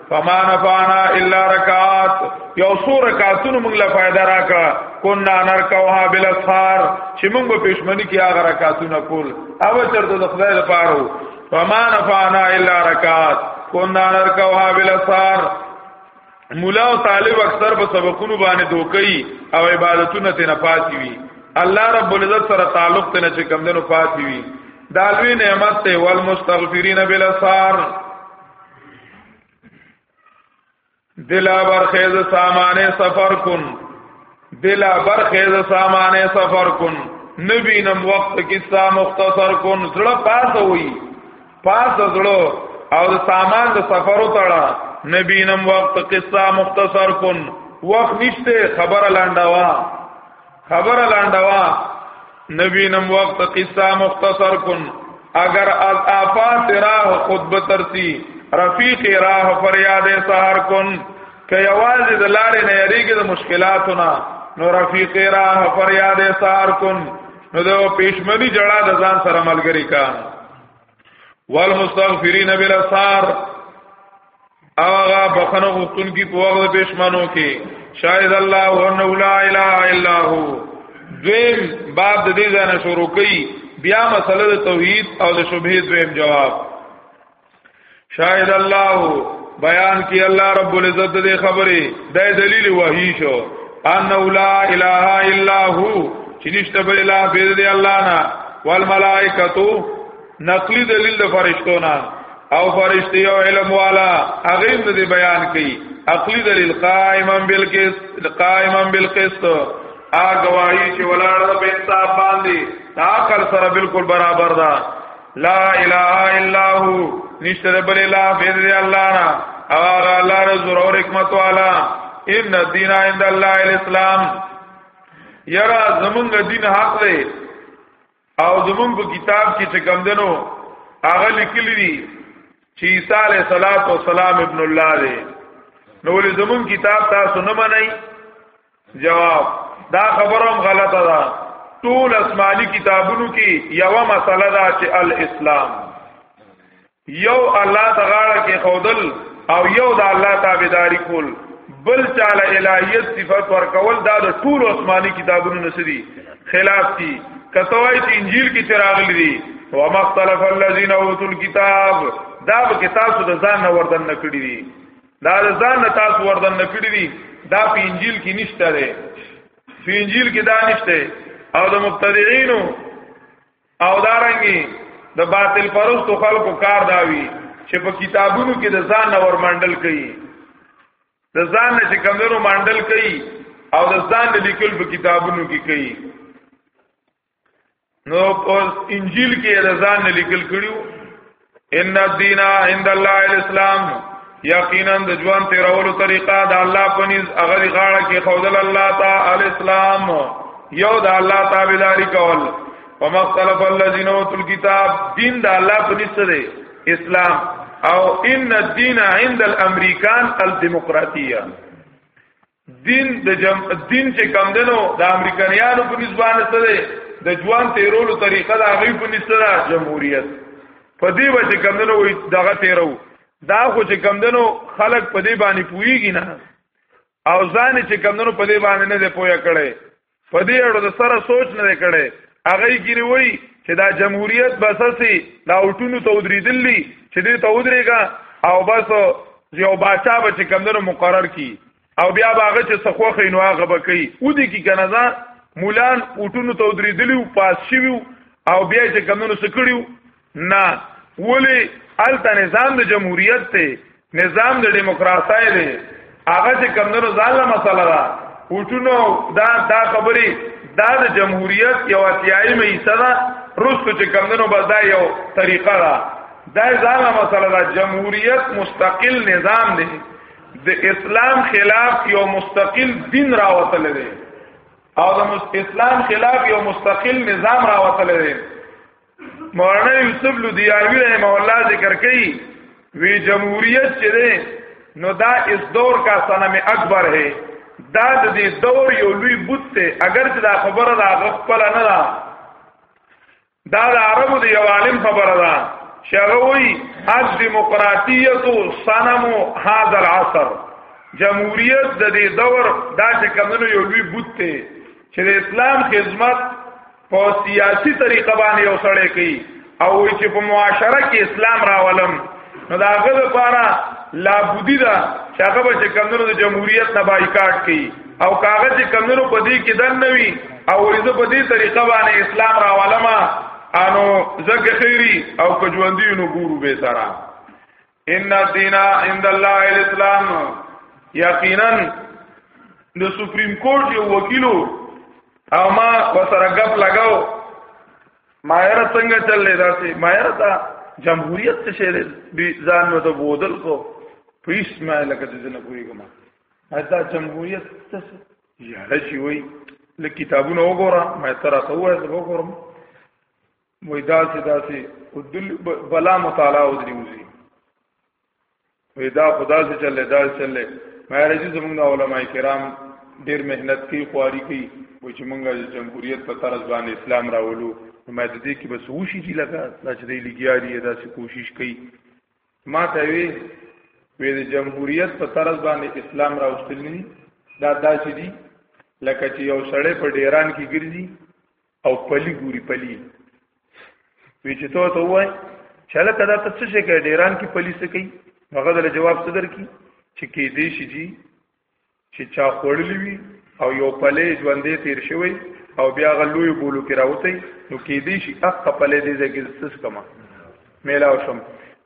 فما نفعنا الا رکعات یو سو رکعاتونو موږ له فائدہ راکړه کنا نرکوها بالاسحار چې موږ په پښمنی کې هغه رکعاتونه کول او چرته د خدای لپاره فما نفعنا الا رکعات کنا نرکوها بالاسحار مولا او طالب اکثر په سبقونو باندې دوکي او عبادتونه ته نه پاتې وي الله رب العزت سره تعلق ته نه چې کم دنو پاتې وي دالوی نعمت ته والمستغفرین بالاسحار دلا برخیز سامان سفر کن دلا برخیز سامان سفر کن نبی نم وقت قصہ مختصر کن زړه پاس وی پاس زړه او د سامان د سفر وتړه نبی نم وقت قصہ مختصر کن وخت نشته خبر لانډوا خبر لاندوا نبی نم وقت قصہ مختصر کن اگر از آفات راہ خود بترسی رفیق راہ فریاد سہر کن که یوازې د لارې نه یریږي د مشکلاتو نه نو رفیق راہ فریاد سہر کن نو د پیشمنی جړه د ځان سره ملګری کا والمستغفرین بالاسار اغا بخنه غوتون کی په وخت پېښمنو کې شاهد الله انه لا اله الا هو دویم باب د دې ځنه شروع کړي بیا مسله د توحید او د شبهه دویم جواب شاهد الله بیان کی الله رب العزت دې خبره د دلیل وحی شو ان لا اله الا هو چې نشته بل اله بيد دې الله نه والملائکه نقلی دلیل د فرشتو نه او فرشتي او علم والا هغه دې بیان کړي عقلی دلیل قائما بالقسط قائما بالقسط ا گواہی چې ولاړ په انصاف باندې دا کل سره بالکل برابر ده لا اله الا هو نشتر بل اله بيد دی الله نا اور الله رزور اور حکمت والا ان الدين عند الله الاسلام یرا زمونږ دین حق دی او زمونږ په کتاب کې چې کم دنو هغه لیکلی دی چې عیسی علیه السلام ابن الله دی نو ولې زمونږ کتاب تاسو نه منئ جواب دا خبروم غلطه ده ټول اسماني کتابونو کې یو مسله ده چې الاسلام یو الله تعالی کې خودل او یو د الله تابعداري کول بل چاله الہیت صفات ورکول دا د ټول آسماني کتابونو نسدي خلاف دي کتوای چې انجیل کې تراغلي دي و مختلف الذين اوتل کتاب دا به کتاب د ځان نه وردن نکړي دي دا ځان نه تاسو وردن نکړی دي دا په انجیل کې نشته دی په انجیل کې دا نشته او د مبتدعينو او دارنګي د دا باطل پرستو خلکو کار داوي چې په کتابونو کې د ځان نه ورمنډل کوي د ځان نه چې کمونو منډل کوي او د ځان نه لیکل په کتابونو کې کوي نو په انجیل کې رضان نه لیکل کړیو ان الدین عند الله الاسلام یقینا د ژوند تیرولو طریقه د الله پنیز هغه غاړه کې خودل الله تعالی الاسلام یو د الله تابعداري کول ومختلف الذين اوتوا الكتاب دین د الله پنیز سره اسلام او ان الدین عند الامریکان الدیمقراطیه دین د جم... دین چې کم دنو د امریکایانو په نسبانه سره د جوان تیرولو طریقه د هغه په نسبانه جمهوریت په دې وجه کم دنو وي دغه تیرو دا خو چې کم دنو خلک په دې باندې پويږي نه او ځان چې کم دنو په دې باندې نه دی پویا کړي په دې اړه د سره سوچ نه کړي هغه ګری وای چې دا جمهوریت بسسي دا اوټونو ته ودریدلی چې دې ته ودرېګا او بس یو باچا به چې کمندونو مقرر کی او بیا باغه چې سخوخه نو هغه به کوي و دې کی کنه ځا مولان اوټونو ته ودریدلی او پاس شوی او بیا چې کمندونو سکړیو نه ولی الته نظام د جمهوریت ته نظام د دیموکراسۍ دی هغه چې کمندونو ځاله مسله ده وټونو دا دا خبرې دا د جمهوریت یو اتیایي مېسه ده رسو چې کمندونو بس دا یو طریقه ده دا ځاله مسله ده جمهوریت مستقل نظام دی د اسلام خلاف یو مستقل دین راوتل دی او د اسلام خلاف یو مستقل نظام راوتل دی مولانا یوسف لودیاوی رحمه الله ذکر کوي وی جمهوریت چې ده نو دا اس دور کا صنم اکبر ہے دا د دې دور یو لوی بوت ته اگر چې دا خبره دا غفل نه ده دا د عربو د یو عالم خبره ده شغوی از دیموکراتیت صنم هذا العصر جمهوریت د دې دور دا چې کمنو یو لوی بوت ته چې د اسلام خدمت په سیاسی طریقه باندې یو سړی کوي او وی چې په معاشره کې اسلام راولم نو دا هغه لپاره لا بودی دا چې هغه به کمنو د جمهوریت نه بایکاټ کوي او کاغه چې کمنو په دې کې دن نوي او زه په دې طریقه باندې اسلام راولم انو زګ خیری او کجوندی نو ګورو به سره ان الدین عند الله الاسلام یقینا د سپریم کورټ یو وکیلو او ما وسره غپ لگاو مایره څنګه چللې داسې مایره تا جمهوریت څه شي دی ځان نو ته بودل کو پیس ما لکه دې نه کوي ګما دا جمهوریت څه یاره چې وای له کتابونو وګوره ما ترا ته وای زه وګورم وای دا چې دا چې ودل بلا مطالعه ودلی وزي وای دا خدا سے چلے دا چلے مې راځي زمونږ علماء کرام ډیر مهنت کوي خواري کوي و چې مونږه د جمهوریت په طرز باندې اسلام راولو نو مې د دې کې بس وشي چې لګا دا چې دی لګیا دی دا څه کوشش کوي ما ته وی وی د جمهوریت په طرز باندې اسلام راوستل نه دا دا چې دی لکه چې یو سړی په ډیران کې ګرځي او پلی ګوري پلی وی چې ته ته وای چاله کدا ته څه شي کوي ډیران کې پلی څه کوي هغه دل جواب صدر کی چې کې دې شي جی چې چا خړلې وي او یو پلی ژوندې تیر شوی او بیا غلوې بولو کې راوتی نو کې دې شي اخ پلی دې ځکه څه کما میلاو شم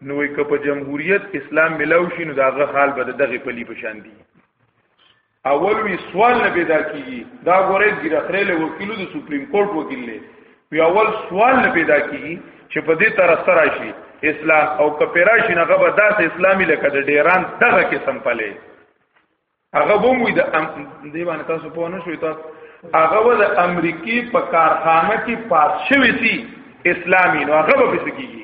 نو که په جمهوریت اسلام ملاو شي نو داغه حال به دغه پلی پشان دي اول وی سوال نه پیدا کیږي دا غورې ګیره خره له وکیلو د سپریم کورټ وکیل له وی اول سوال نه پیدا کیږي چې په دې تر سره شي اسلام او کپیرا شي نه غو داس اسلامي لکه د ډیران دغه قسم پلې هغه بوم وی د دی باندې تاسو په نه شوي تاسو هغه و د امریکای په کارخانه کې پاس شوی سي اسلامي نو هغه به څه کیږي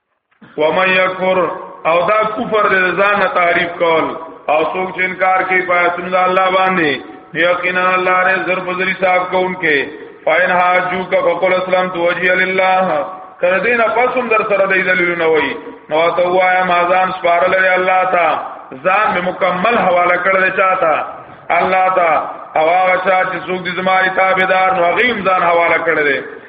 ومن یکفر او دا کفر د ځان تعریف کول او څوک چې انکار کوي په اسم الله باندې یقینا الله ر ضرب ذری صاحب کوونکې فاین حاجو کا فقل اسلام تو وجه لله تر دې نه پسوم در سره د دلیل نه وای نو ته وایا ما ځان سپارل لري الله تا ځان می مکمل حواله کړل چاته الله تا او هغه چې څوک دې زماري تابعدار نو غیم ځان حواله کړل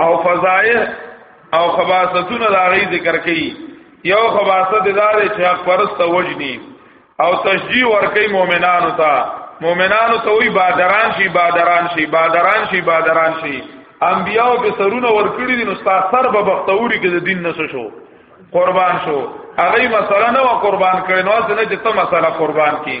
او فضائل او خباستون دا غي ذکر کړي یو خباست دا دی چې حق پرست وجني او تشجیع ورکي مؤمنانو ته مؤمنانو ته وی بادران شي بادران شي بادران شي بادران شي انبیاء په سرونه ورکړي دي نو تاسو سر به بختوري کې د دین نس شو قربان شو هغه مسله نه و قربان کړي نو څنګه چې ته مسله قربان کړي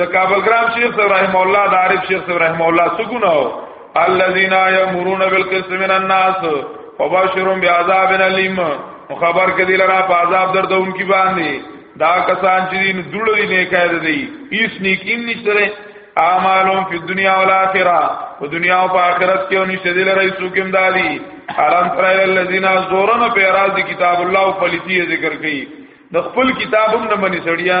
د کابل ګرام شیخ ابراهیم الله د عارف شیخ ابراهیم الله سګونو الذين يأمرون بالقسط من الناس فبشرهم بعذاب اليم خبر کدی لرا په عذاب دردون کی باندې دا کسان چې دین دړو دي نه کاید دی ایس نیک ان نشتره اعمالهم فی الدنیا والآخرہ په دنیا او په آخرت کې او نشته دي لري سوکم دادی الان تر الذين زورن په راز دی کتاب الله او فلیتی ذکر کړي د خپل کتابم نه منی سړیا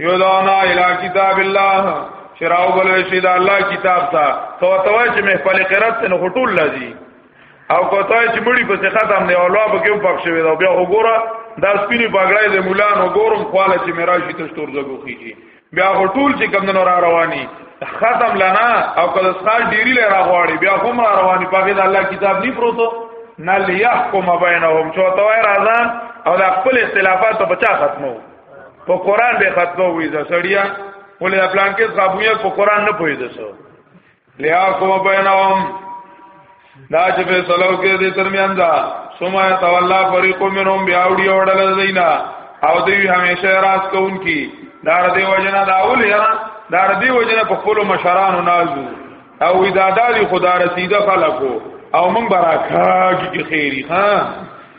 یودانا الی کتاب الله شراو بل شي دا الله کتاب تا کو توای چې مې خپل قرات نه هټول لذي او کو توای چې مړي په څه ختم نه اولوا به کې پخ شوی دا بیا وګوره دا سپینې پګړې د مولان وګورم خواله چې میرا شي ته شتور زګو خيږي بیا هټول چې کم نه را رواني ختم لنا او کله سال ډیری لري راغواړي بیا هم را رواني پاګه د الله کتاب نه پروتو نل يحكم بينهم چوتوي راځان او د خپل اختلافات په بچا ختمو په قران به ختمه وي دا سړیا ولې پلان کې صابویه په قران نه پوي دسو لیا کوم بینهم دا چې په سلو کې دې ترمیان دا سما تولا فریق منهم بیا وړي وړل دینا او دوی همیشه راز کوونکی دا دې وجنه دا اول یا دا دې وجنه په خپل مشرانو نازو او دا دالي خدا رسیده خلکو او من براکاږي خیری ها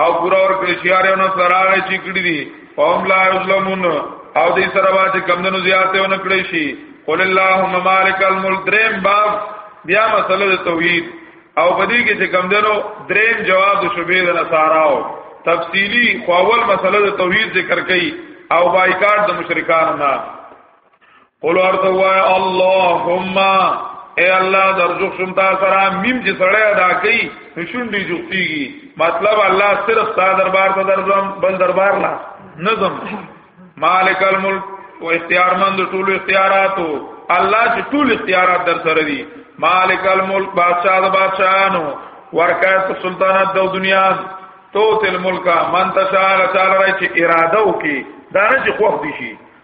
او پورا ور کړی شي هر نو سراغه چې کړی دي قوم لا یظلمون او دې سره باندې کمندونو زیاته ونه کړی شي قل اللهم مالک الملک دریم باب بیا مسله توحید او بدی کې چې کمندونو دریم جواب د شوبې د نصاراو تفصیلی خو اول مسله د توحید ذکر کړي او بایکاټ د مشرکان نه قول ورته وای اللهم اے الله درجو شم تا سره میم چې سړی ادا کوي نشون دی جوړیږي مطلب الله صرف تا دربار ته درځم بل دربار لا نظم مالک الملک او اختیارمند ټول اختیاراتو الله چې ټول اختیارات در سره دي مالک الملک بادشاہ د بادشاہانو ورکات سلطنت د دنیا تو تل ملک من تشاء تعالی چې اراده وکي دا نه چې خوښ دي شي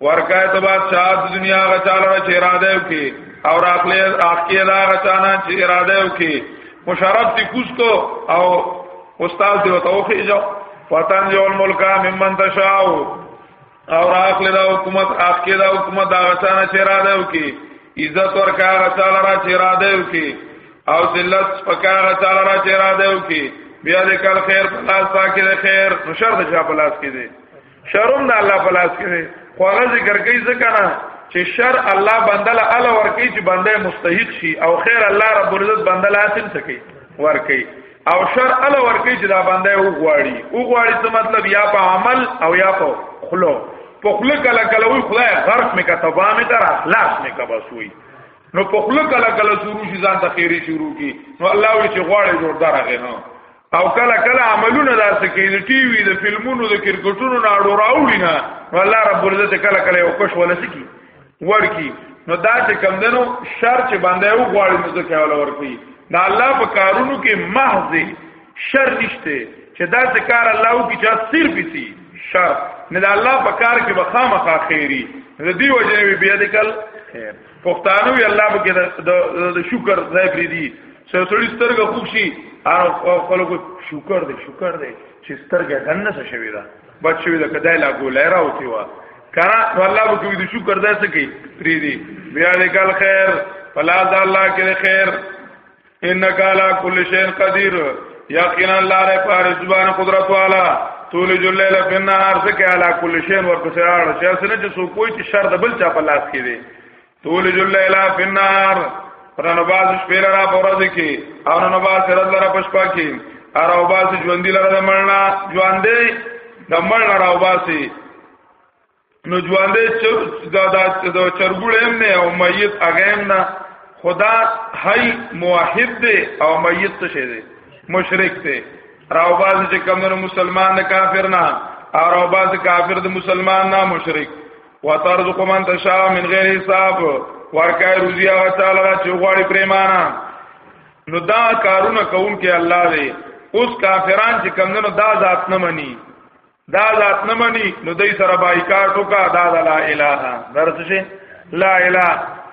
ورکای ته بادشاہ د دنیا غچاله چې اراده وکي او راخلې اخکې دا غچانا چې اراده وکي مشرف دې کوس کو او استاد دې وتوخی جو وطن جو الملک ممن تشاء او راخلې دا حکومت اخکې دا حکومت دا غچانا چې اراده وکي عزت ورکا غچاله را چې اراده وکي او ذلت پکا غچاله را چې اراده وکي بیا دې کل خیر پلاس تا کې خیر مشرف دې پلاس کې دې شرم د الله په لاس کې دی خو هغه ذکر کوي ځکه نه چې شر الله بندل الا ورکی چې بنده مستحق شي او خیر الله رب العزت بندل حاصل سکی ورکی او شر الا ورکی چې دا بنده او غواړي او غواړي څه مطلب یا په عمل او یا په خلو په خلو کله کله وي خدای غرق می کا تبا می تر اخلاص می کا بس وي نو په خلو کله کله شروع شي ځان ته خیری شروع کی نو الله وی چې غواړي جوړدار غنه او کله کله عملونه داسې کوي د ټي وي د فلمونو د کرکټونو نه اړو راوړي نه الله رب العزت کله کله یو کښ ولا سکی ورکی نو دا چې کم دنو شر چې باندې یو غواړي نو ځکه ولا ورکی دا الله په کارونو کې محض شر نشته چې دا څه کار الله او کی چا سر پیسي شر نه دا الله په کار کې بخامه خیری د دې وجه بیا د کل خیر پښتانه وی الله به د شکر ځای پری دي چې سړی سترګه خوشي او خلکو شکر دې شکر دې چې سترګه دنه څه شوی دا بچ شوی دا کدای لا ګولای راوتی و کرا الله به کوي د شکر ځای څه کوي پری دي بیا دې ګل خیر فلا ذا الله کې خیر انک علی کل شیء قدیر یقینا الله ر پر زبان قدرت والا تولج الليل في النهار ذکه علی کل شیء ورپسې راړ چې اسنه چې سو کوئی چې شر د بل چا په لاس کې دی تولج الليل في النهار پرانو باز شپې را په ورځ کې او نو باز سره لره پښپا کې اراو باز ژوند لره مړنا ژوندې د مړنا راو باسي نو ژوندې چر دا دا چرګوړې هم نه او میت هغه هم نه خدا هی موحد دی او میت څه شي دی مشرک دی راو باز چې کمنو مسلمان نه کافر نه او راو باز کافر د مسلمان نه مشرک وترزق من تشاء من غیر حساب ورکای روزی هغه تعالی چې غواړي پریمانه نو دا کارونه کوم کې الله دی اوس کافران چې کمنو دا ذات نه مني دا ذات نه مني نو دای سره بایکاټ وکا دا لا اله درته شي لا اله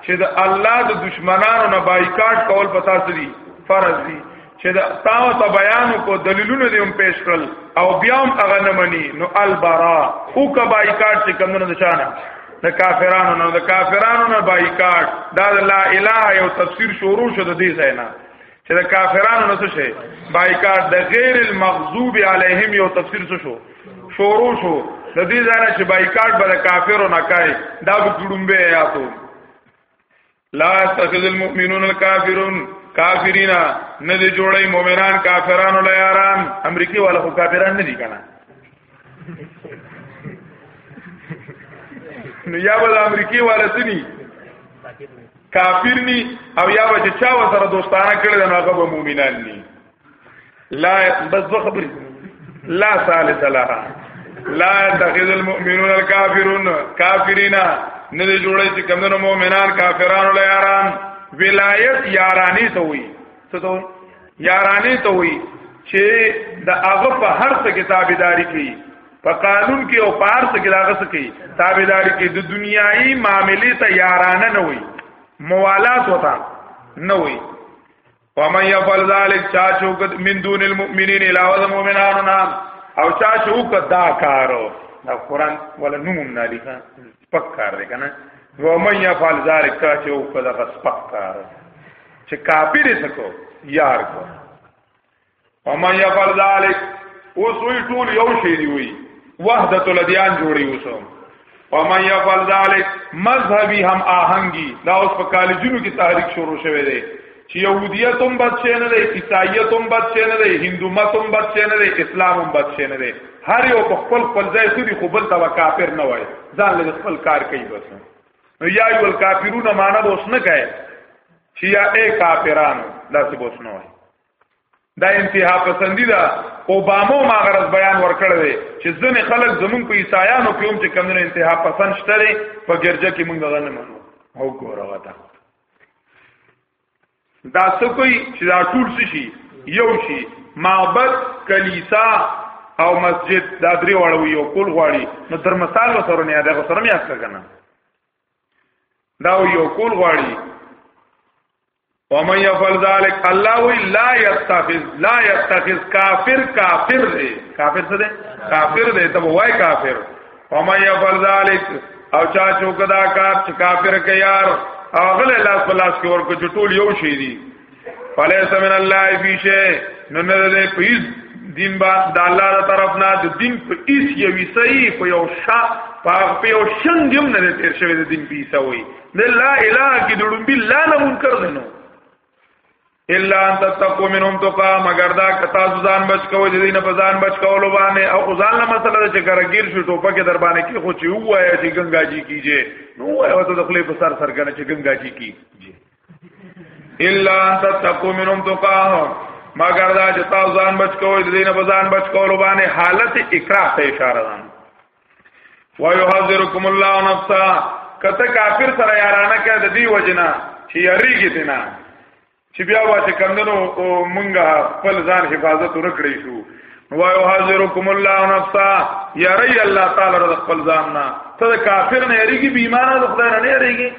چې د الله د دشمنانو نه بایکاټ کول پتا سړي فرض دي چې دا تاو ته بیان کو دلیلونه دې هم پیش کړل او بیا هم هغه نه مني نو البرا او کا بایکاټ چې کمونه نشانه د کافرانو نه د کافرانو نه بایکاټ دا لا اله یو تفسیر شروع شو د دې ځای نه چې د کافرانو نه څه شي بایکاټ د غیر المغضوب علیهم یو تفسیر څه شو شروع شو د دې ځای چې بایکاټ به د کافرو نه کوي دا به ګړومبه یاتو لا تخذ المؤمنون الكافرون کافرینا نه دي جوړي مؤمنان کافرانو لیاران امریکای والا خو کافران نه دي کنه نو یا به امریکای والتنی کافر ني او یا به چا وسره دوستانه کړل نو هغه به مؤمنان ني لا بس دو خبرې لا ثالث لها لا تخذ المؤمنون الكافرون کافرین نه جوړي چې کمنو مؤمنان کافرانو لپاره ولایت یارانی ته وي څه ته یارانه ته وي چې د هغه په هر څه کې تابعداري کوي په قانون کې او په هر څه کې هغه څه کوي تابعداري کوي د دنیایي معاملې ته یارانه نه وي موالات وتا نه وي ومن يفعل ذلك چا چوکت من دون المؤمنين علاوه د مؤمنانو نه او چا چوکت دا کارو دا قران ولا نوم نه لیکه سپک کار دی کنه و من يفعل ذلك تا چې او کله غ سپک کار چې کافر یې سکو یار کو و من يفعل ذلك اوس وی ټول یو شی دی وی وحدت الادیان جوړي اوسو و من يفعل ذلك مذهبي هم آهنګي دا اوس په کالجونو کې تحریک شروع شوه دی چې يهوديت هم بد شي نه دی عیسایت هم بد شي نه دی هندومت هم بد شي نه دی اسلام هم بد شي نه دی هر یو په خپل خپل ځای خوري خو بل ته کافر نه وای ځان له خپل کار کوي بس نو یا یو الکافرون معنا به اوس نه کوي چې یا اے کافران دا څه بوس نه وای دا انتها پسندی دا اوبامو ما غرض بیان ورکړ دی چې ځنې خلک زمون په عیسایانو کې هم چې کمونه انتها پسند شته په ګرځه کې مونږ غنمو او ګوره وتا دا سکوی چې دا ټول شي یو شي معبد کلیسا او مسجد دا درې واړو یو کول غواړي نو تر مثال سره نه دا سره مې اخته کنه دا یو کول غواړي ومن يفعل ذلك الله وی لا يتخذ لا يتخذ کافر کافر دی کافر څه دی کافر دی ته وای کافر ومن يفعل ذلك او چا چوکدا کار چې کافر کې یار او غل الله پلاس کې ورکو چې ټول یو شي دي فلیس من الله فی شی نو نه دې پیس دین با د الله تر طرف نه د دین په ایس یو ویسای په یو شا په یو شن دیم نه تیر شوی د دین پیسه وای نه لا اله کې دړم بالله نه منکر دینو الا ان تتقوا منهم تقا مگر دا کتا ځان بچ کوی د دین په ځان بچ کولو باندې او ځان له مسله چې کرګیر شو ټوپه کې در باندې کې خو چې وایا چې ګنگا جی کیږي نو وایا ته د خپل په سر سر کنه چې ګنگا جی کیږي الا ان تتقوا منهم تقا مگر دا چې تاسو ځان بچ کوی د دین په ځان بچ کولو باندې حالت اکراه ته اشاره ده ويحذركم الله نفسا کته کافر سره یارانه کې د دې وجنه چې یریږي تینا چې بیا واته کمندنو مونږه خپل ځان حفاظت ورکړې شو ويحذركم الله نفسا یری الله تعالی رزق خپل ځان نه ته کافر نه یریږي بې ایمان د خدای نه یریږي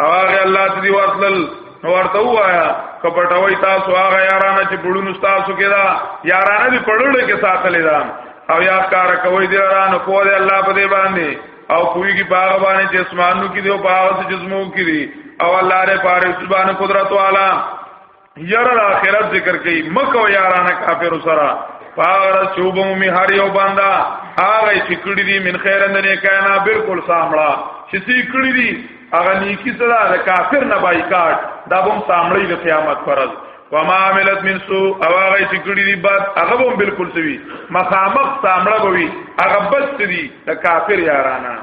هغه الله ته دی ورتل نو ورته وایا کپټوي تاسو هغه یارانه چې بړونو تاسو کې دا یارانه دی پړړې کې ساتلې دا او یا کار کوي دی یارانه په دې الله په دې باندې او کوی کی باغ باندې چې اسمانو کې دی او باغ چې جسمو کې دی او الله ر پاره سبحانه قدرت والا یره د اخرت ذکر کوي مکو یارانه کافر سره پاغر چوب می هر یو بندا هغه چې کړی دي من خیر نه نه کینا بالکل سامړه چې سی کړی دي هغه نیکی سره د کافر نه بایکاټ دا بم سامړی د قیامت پرز وما عملت من سو او هغه چې کړی دي بعد هغه بم بالکل سوي مخامخ سامړه بوي هغه بس دي د کافر یارانه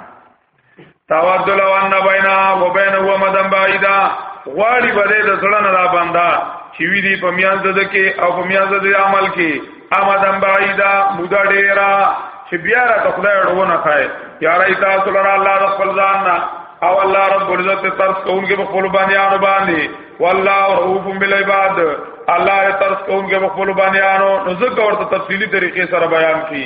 تودل وان بینا و بین و مدن بعیدا غواړي بده د زړه نه دا بندا چې وی دی په میاز د کې او په میاز د عمل کې امدن بعیدا مودا ډیرا چې بیا را ته خدای ورونه خای یار ایتا صلی الله الله د خپل ځان نه او الله رب العزت ترس کوونکې په خپل باندې انو باندې والله رؤوف بالعباد الله ترس کوونکې په خپل باندې انو نو ځکه ورته تفصیلی طریقې سره بیان کړي